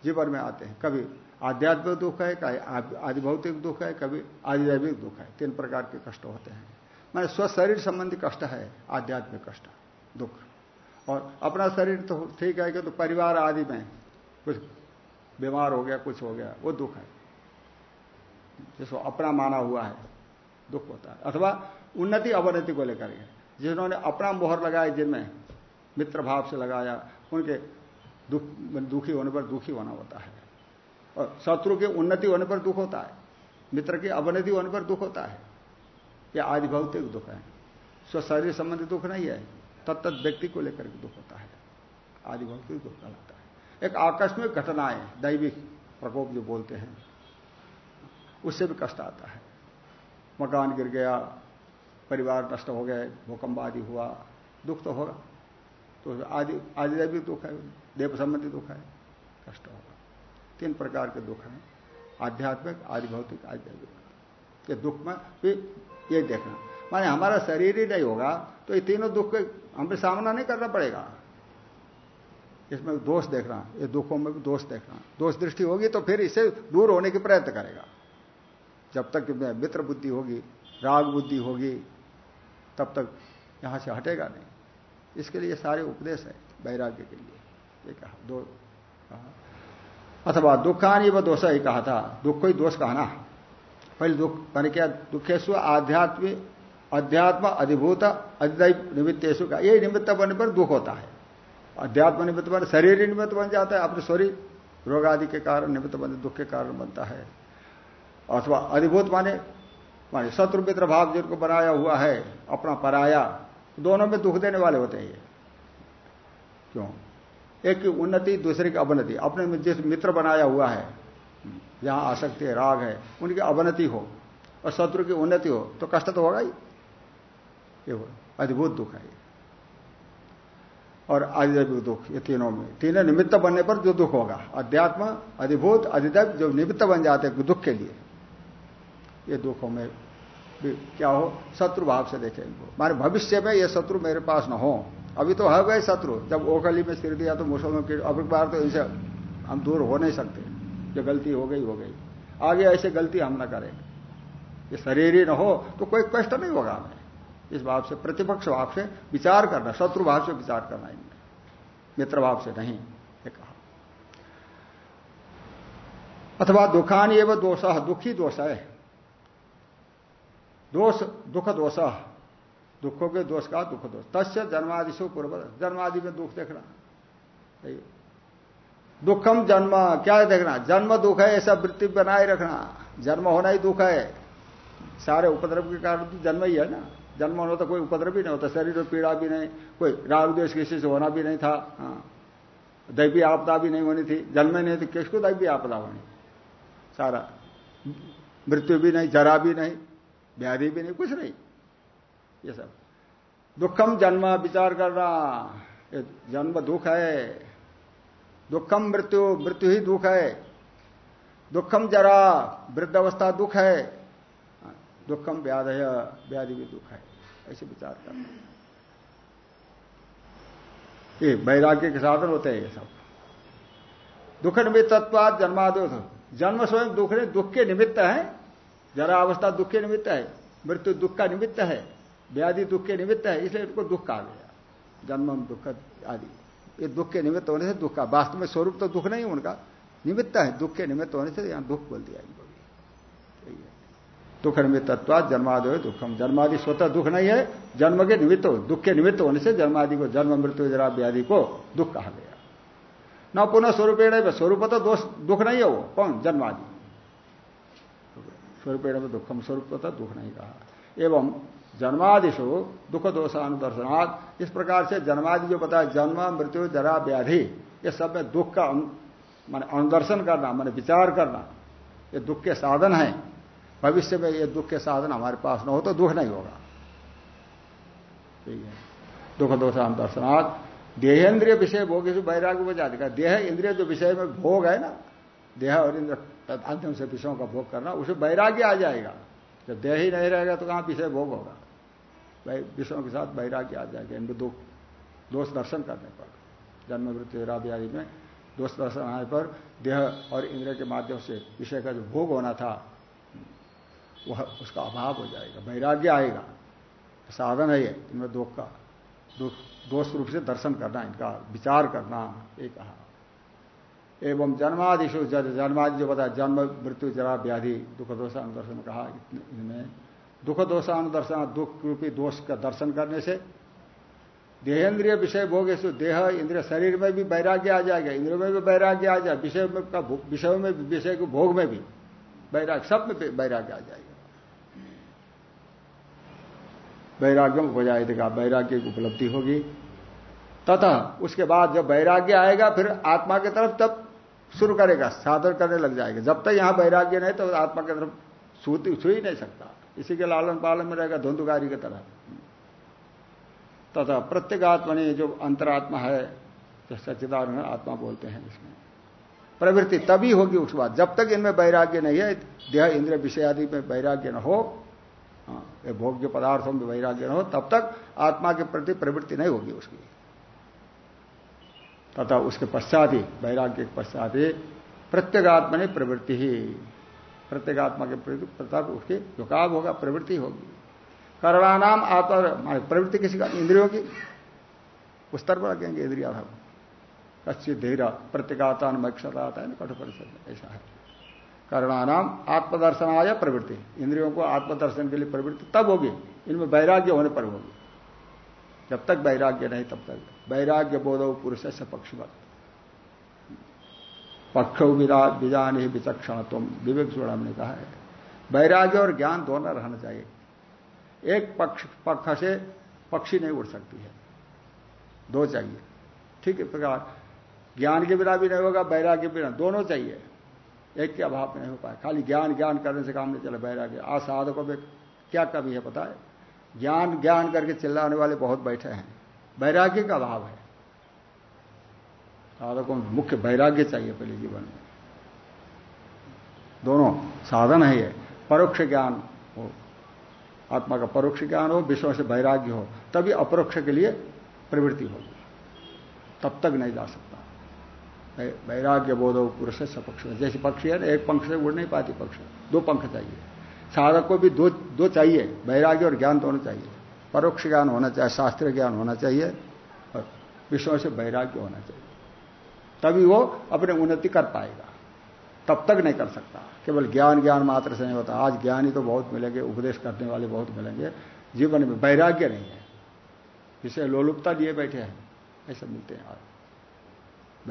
जीवन में आते हैं। कभी आध्यात्मिक दुख है, कभी आधिभौतिक दुख है, कभी आधिदैविक दुख है। तीन प्रकार के कष्ट होते हैं। मैंने स्वशरीर संबंधी कष्ट है, आध्यात्मिक कष्ट, दुख। और अपना शरीर तो ठीक है कि तो परिवार आदि में कुछ बीमार हो गया, कुछ हो गया, वो दुख है। जिसको अपना माना हुआ है, दुख होता है। अथवा उन्नति, अवनति को लेकर के। जिन्होंने अपना मोहर लगाया, जिनमें मित्र भाव से लगाया, उनके दुख, दुखी होने पर दुखी होना होता है। और शत्रु की उन्नति होने पर दुख होता है। मित्र की अवनति होने पर दुख होता है। यह आदि भौतिक दुख है। स्व शरीर संबंधी दुख नहीं है। तत्त व्यक्ति को लेकर के दुख होता है। आदि भौतिक दुख लगता है। एक आकस्मिक घटनाएँ, दैविक प्रकोप जो बोलते हैं, उससे भी कष्ट आता है। मकान गिर गया परिवार नष्ट हो गए भूकंप आदि हुआ, दुख तो होगा। तो आदि आदि भी दुख है, देव संबंधी दुख है कष्ट होगा। तीन प्रकार के दुख हैं, आध्यात्मिक आदि भौतिक आध्यात्मिक ये दुख में भी ये देखना। माने हमारा शरीर ही नहीं होगा तो ये तीनों दुख हमें सामना नहीं करना पड़ेगा। इसमें दोष देखना, ये दुखों में भी दोष देखना। दोष दृष्टि होगी तो फिर इसे दूर होने की प्रयत्न करेगा। जब तक मित्र बुद्धि होगी, राग बुद्धि होगी तब तक यहाँ से हटेगा नहीं। इसके लिए सारे उपदेश है वैराग्य के लिए। ये कहा, दो अथवा दुखानी व दोष ही कहा था। दुख को ही दोष कहना पहले दुख, मैंने क्या दुखेश आध्यात्मिक अध्यात्म अधिभूत, अधिदैव निमित्तेशु का। यही निमित्त बनने पर दुख होता है। अध्यात्म निमित्त बन, शरीर निमित्त बन जाता है, अपने शरीर। रोग आदि के कारण निमित्त बन, दुख के कारण बनता है। अथवा अधिभूत माने माने शत्रु मित्र भाव जिनको बनाया हुआ है, अपना पराया, दोनों में दुख देने वाले होते हैं क्यों? एक की उन्नति, दूसरे की अवनति। अपने जिस मित्र बनाया हुआ है, जहाँ आसक्ति है, राग है, उनकी अवनति हो और शत्रु की उन्नति हो तो कष्ट तो होगा ही। ये हो अद्भुत दुख है और अधिदैविक दुख, ये तीनों में। तीनों निमित्त बनने पर जो दुख होगा, अध्यात्म अधिभूत अधिदैव जो निमित्त बन जाते हैं दुख के लिए, ये दुखों में क्या हो? शत्रु भाव से देखें इनको। मारे भविष्य में ये शत्रु मेरे पास न हो। अभी तो है गए शत्रु। जब ओखली में सिर दिया तो मुसलमान की अब बार तो इनसे हम दूर हो नहीं सकते। जो गलती हो गई हो गई। आगे ऐसे गलती हम ना करें। ये शरीर ही न हो तो कोई कष्ट नहीं होगा हमें। इस भाव से, प्रतिपक्ष भाव से विचार करना, शत्रु भाव से विचार करना इनमें। मित्र भाव से नहीं कहा। अथवा दुखानी एवं दोष, दुखी दोष है। दोष, दुख दोष। दुखों के दोष का दुख दोष। तस्य जन्मादिशो पूर्व। जन्मादि में दुख देखना। दुखम जन्म, क्या है देखना? जन्म दुख है, ऐसा वृत्ति बनाए रखना। जन्म होना ही दुख है। सारे उपद्रव के कारण तो जन्म ही है ना। जन्म होना तो कोई उपद्रव भी नहीं होता। शरीर में पीड़ा भी नहीं, कोई राग द्वेष किसी से होना भी नहीं था। हाँ। दैवी आपदा भी नहीं होनी थी। जन्म नहीं थी किसको दैवी आपदा होनी? सारा। मृत्यु भी नहीं, जरा भी नहीं। व्याधि भी नहीं, कुछ नहीं। ये सब। दुखम जन्म विचार करना जन्म दुख है। दुखम मृत्यु मृत्यु ही दुख है। दुखम जरा वृद्ध अवस्था दुख है। दुखम व्याध है व्याधि भी दुख है। ऐसे विचार करना। ये वैराग्य के साधन होते हैं ये सब। दुख निमित्त तत्वाद जन्मादो जन्म स्वयं दुख नहीं, दुख के निमित्त है। जरा अवस्था दुख के निमित्त है, मृत्यु दुख का निमित्त है, व्याधि दुख के निमित्त है, इसलिए इनको दुख कहा गया। जन्म दुख, आदि। ये दुख के निमित्त होने से दुख का, वास्तव में स्वरूप तो दुख नहीं उनका, निमित्त है, दुख के निमित्त होने से यहाँ दुख बोल दिया इनको। दुख निमित्त जन्मादि दुखम। जन्मादि स्वतः दुख नहीं है, जन्म के निमित्त दुख के निमित्त होने से जन्मादि को, जन्म, मृत्यु, जरा, व्याधि को दुख कहा गया। न पुनः स्वरूप स्वरूप तो दोष, दुख नहीं है वो, कौन? जन्मादि। स्वरूपेण में दुखम स्वरूप तो दुख नहीं कहा एवं जन्मादिशु दुख दोषानुदर्शनाथ इस प्रकार से जन्मादि जो बताया जन्म, मृत्यु, जरा, व्याधि, ये सब में दुख का माने अनुदर्शन करना, माने विचार करना, ये दुख के साधन है। भविष्य में ये दुख के साधन हमारे पास न हो तो दुख नहीं होगा। ठीक है। दुख दोषानुदर्शनाथ देहेन्द्रिय विषय भोग वैराग्य बजाति का। देह इंद्रिय जो विषय में भोग है ना, देह और इंद्र अंतिम से विषयों का भोग करना, उसे वैराग्य आ जाएगा। जब देह ही नहीं रहेगा तो कहाँ विषय भोग होगा? विषयों के साथ वैराग्य आ जाएगा, इनमें दुख दोष दर्शन करने पर। जन्म मृत्यु राधि आदि में दोष दर्शन आने पर देह और इंद्र के माध्यम से विषय का जो भोग होना था, वह उसका अभाव हो जाएगा, वैराग्य आएगा। साधन है ये, इनमें दुख का दोष रूप से दर्शन करना, इनका विचार करना, ये कहा। एवं जन्मादिशु जन्मादि जो बताया जन्म, मृत्यु, जरा व्याधि दुख दोष अनुदर्शन कहा इनमें। दुख दोषानुदर्शन दुख रूपी दोष का दर्शन करने से देहेंद्रिय विषय भोगेशु, देह, इंद्रिय शरीर में भी वैराग्य आ जाएगा, इंद्रियों में भी वैराग्य आ जाए विषय का विषयों में विषय के भोग में भी वैराग्य, सब में वैराग्य आ जाएगा। वैराग्य हो जाएगा वैराग्य की उपलब्धि होगी। तथा उसके बाद जब वैराग्य आएगा, फिर आत्मा की तरफ़ तब शुरू करेगा साधन करने लग जाएगा। जब तक यहाँ वैराग्य नहीं तो आत्मा की तरफ़ छू ही नहीं सकता। इसी के लालन पालन में रहेगा धुंधुकारी की तरह। तथा प्रत्येक आत्मा ने जो अंतरात्मा है जो सच्चिदान आत्मा बोलते हैं इसमें। प्रवृत्ति तभी होगी उस बात। जब तक इनमें वैराग्य नहीं है देह इंद्र विषय आदि में वैराग्य न हो हाँ, भोग्य पदार्थों में वैराग्य न हो तब तक आत्मा के प्रति प्रवृत्ति नहीं होगी उसकी। तथा उसके पश्चात ही, वैराग्य के पश्चात ही प्रत्येगात्मा ने प्रवृत्ति ही। प्रत्येगात्मा के प्रति प्रताप उसकी झुकाव होगा, प्रवृत्ति होगी। करणानाम आत्मा प्रवृत्ति किसी का, इंद्रियों की। उस तरफ़ रखेंगे इंद्रिया हम कच्ची धीरा प्रत्येगातान मक्षता आता है ना, कठोर परिषद ऐसा है। करणानाम आत्मदर्शन आया प्रवृत्ति। इंद्रियों को आत्मदर्शन के लिए प्रवृत्ति तब होगी, इनमें वैराग्य होने पर होगी। जब तक वैराग्य नहीं, तब तक। वैराग्य बोधो पुरुष से पक्षवत। पक्ष विजान ही विचक्षण तुम विवेक जोड़ा ने कहा है, वैराग्य और ज्ञान दोनों रहना चाहिए। एक पक्ष पक्ष से पक्षी नहीं उड़ सकती है। दो चाहिए। ठीक है, प्रकार। ज्ञान के बिना भी नहीं होगा, वैराग्य बिना दोनों चाहिए। एक के अभाव में नहीं हो पाए खाली ज्ञान ज्ञान करने से काम नहीं चला, वैराग्य। आज साधकों में क्या कमी है, पता है? ज्ञान ज्ञान करके चिल्लाने वाले बहुत बैठे हैं। वैराग्य का अभाव है। साधकों में मुख्य वैराग्य चाहिए पहले जीवन में। दोनों साधन है ये। परोक्ष ज्ञान हो। आत्मा का परोक्ष ज्ञान हो, विश्व से वैराग्य हो, तभी अपरोक्ष के लिए प्रवृत्ति होगी। तब तक नहीं जा सकता। वैराग्य बोधो पुरुष से सपक्ष जैसे पक्षी है एक पंख से उड़ नहीं पाती पक्ष। दो पंख चाहिए। साधक को भी दो दो चाहिए, वैराग्य और ज्ञान दोनों चाहिए। परोक्ष ज्ञान होना चाहिए, शास्त्रीय ज्ञान होना चाहिए और विश्व से वैराग्य होना चाहिए। तभी वो अपने उन्नति कर पाएगा। तब तक नहीं कर सकता। केवल ज्ञान ज्ञान मात्र से नहीं होता। आज ज्ञान ही तो बहुत मिलेंगे, उपदेश करने वाले बहुत मिलेंगे। जीवन में वैराग्य नहीं है। इसे लोलुपता लिए बैठे हैं। ऐसे मिलते हैं आज।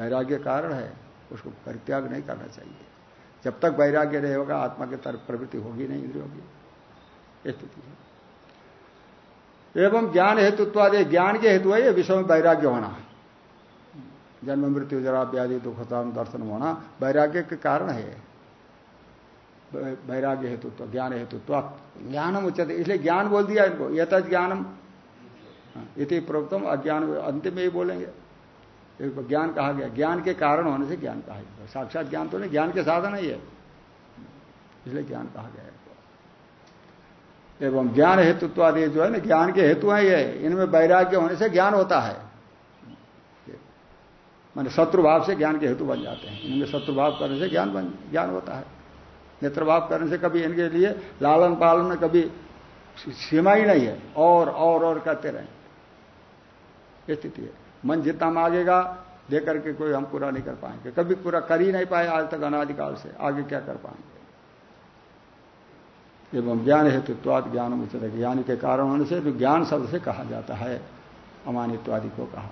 वैराग्य कारण है, उसको परित्याग नहीं करना चाहिए। जब तक वैराग्य नहीं होगा, आत्मा की तरफ़ प्रवृत्ति होगी नहीं, इंद्रियों की स्थिति है। एवं ज्ञान हेतुत्वादि ज्ञान के हेतु है, ये विषय में वैराग्य होना। जन्म, मृत्यु जरा व्याधि दुखता दर्शन होना वैराग्य के कारण है। वैराग्य हेतुत्व, ज्ञान हेतुत्व। ज्ञानम उचित इसलिए ज्ञान बोल दिया इनको यथ ज्ञानम इति प्रोक्तम, अज्ञान अंतिम में ही बोलेंगे। ज्ञान कहा गया। ज्ञान के कारण होने से ज्ञान कहा गया। साक्षात ज्ञान तो नहीं, ज्ञान के साधन ही है। इसलिए ज्ञान कहा गया एवं ज्ञान हेतुत्वादि जो है ना, ज्ञान के हेतु है ये। इनमें वैराग्य होने से ज्ञान होता है। माने शत्रुभाव से ज्ञान के हेतु बन जाते हैं। इनमें शत्रुभाव करने से ज्ञान बन, ज्ञान होता है। नेत्रभाव करने से कभी इनके लिए लालन पालन में कभी सीमा ही नहीं है। और और और करते रहे। स्थिति है। मन जितना मांगेगा दे करके कोई हम पूरा नहीं कर पाएँगे। कभी पूरा कर ही नहीं पाए, आज तक अनादिकाल से आगे क्या कर पाएँगे? एवं ज्ञान हेतुत्वाद ज्ञान उचित ज्ञान के कारण होने से ज्ञान शब्द से कहा जाता है, अमानित्वादि को कहा।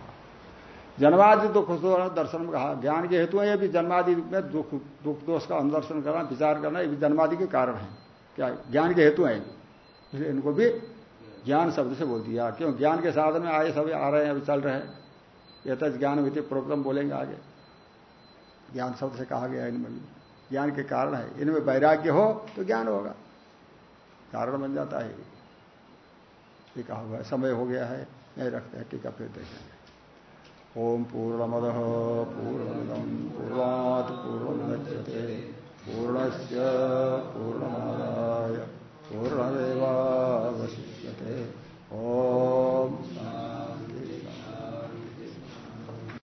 जन्मादि दुख दर्शन में कहा। ज्ञान के हेतु है भी जन्मादि में दुख दुख दोष का अनुदर्शन करना, विचार करना, ये भी जन्मादि के कारण है। क्या ज्ञान के हेतु है? इसलिए इनको भी ज्ञान शब्द से बोल दिया। क्यों? ज्ञान के साधन में आए, सभी आ रहे हैं, अभी चल रहे हैं। यथज ज्ञान विधि प्रोग्राम बोलेंगे आगे। ज्ञान शब्द से कहा गया इनमें। ज्ञान के कारण है। इनमें वैराग्य हो तो ज्ञान होगा। कारण बन जाता है। ये कहा हुआ है समय हो गया है। नहीं रखते हैं, टीका फिर देखेंगे ओम पूर्णमद पूर्णात पूर्ण पूर्णमुदच्यते पूर्णस्य पूर्णमादाय पूर्णमेवावशिष्यते ओम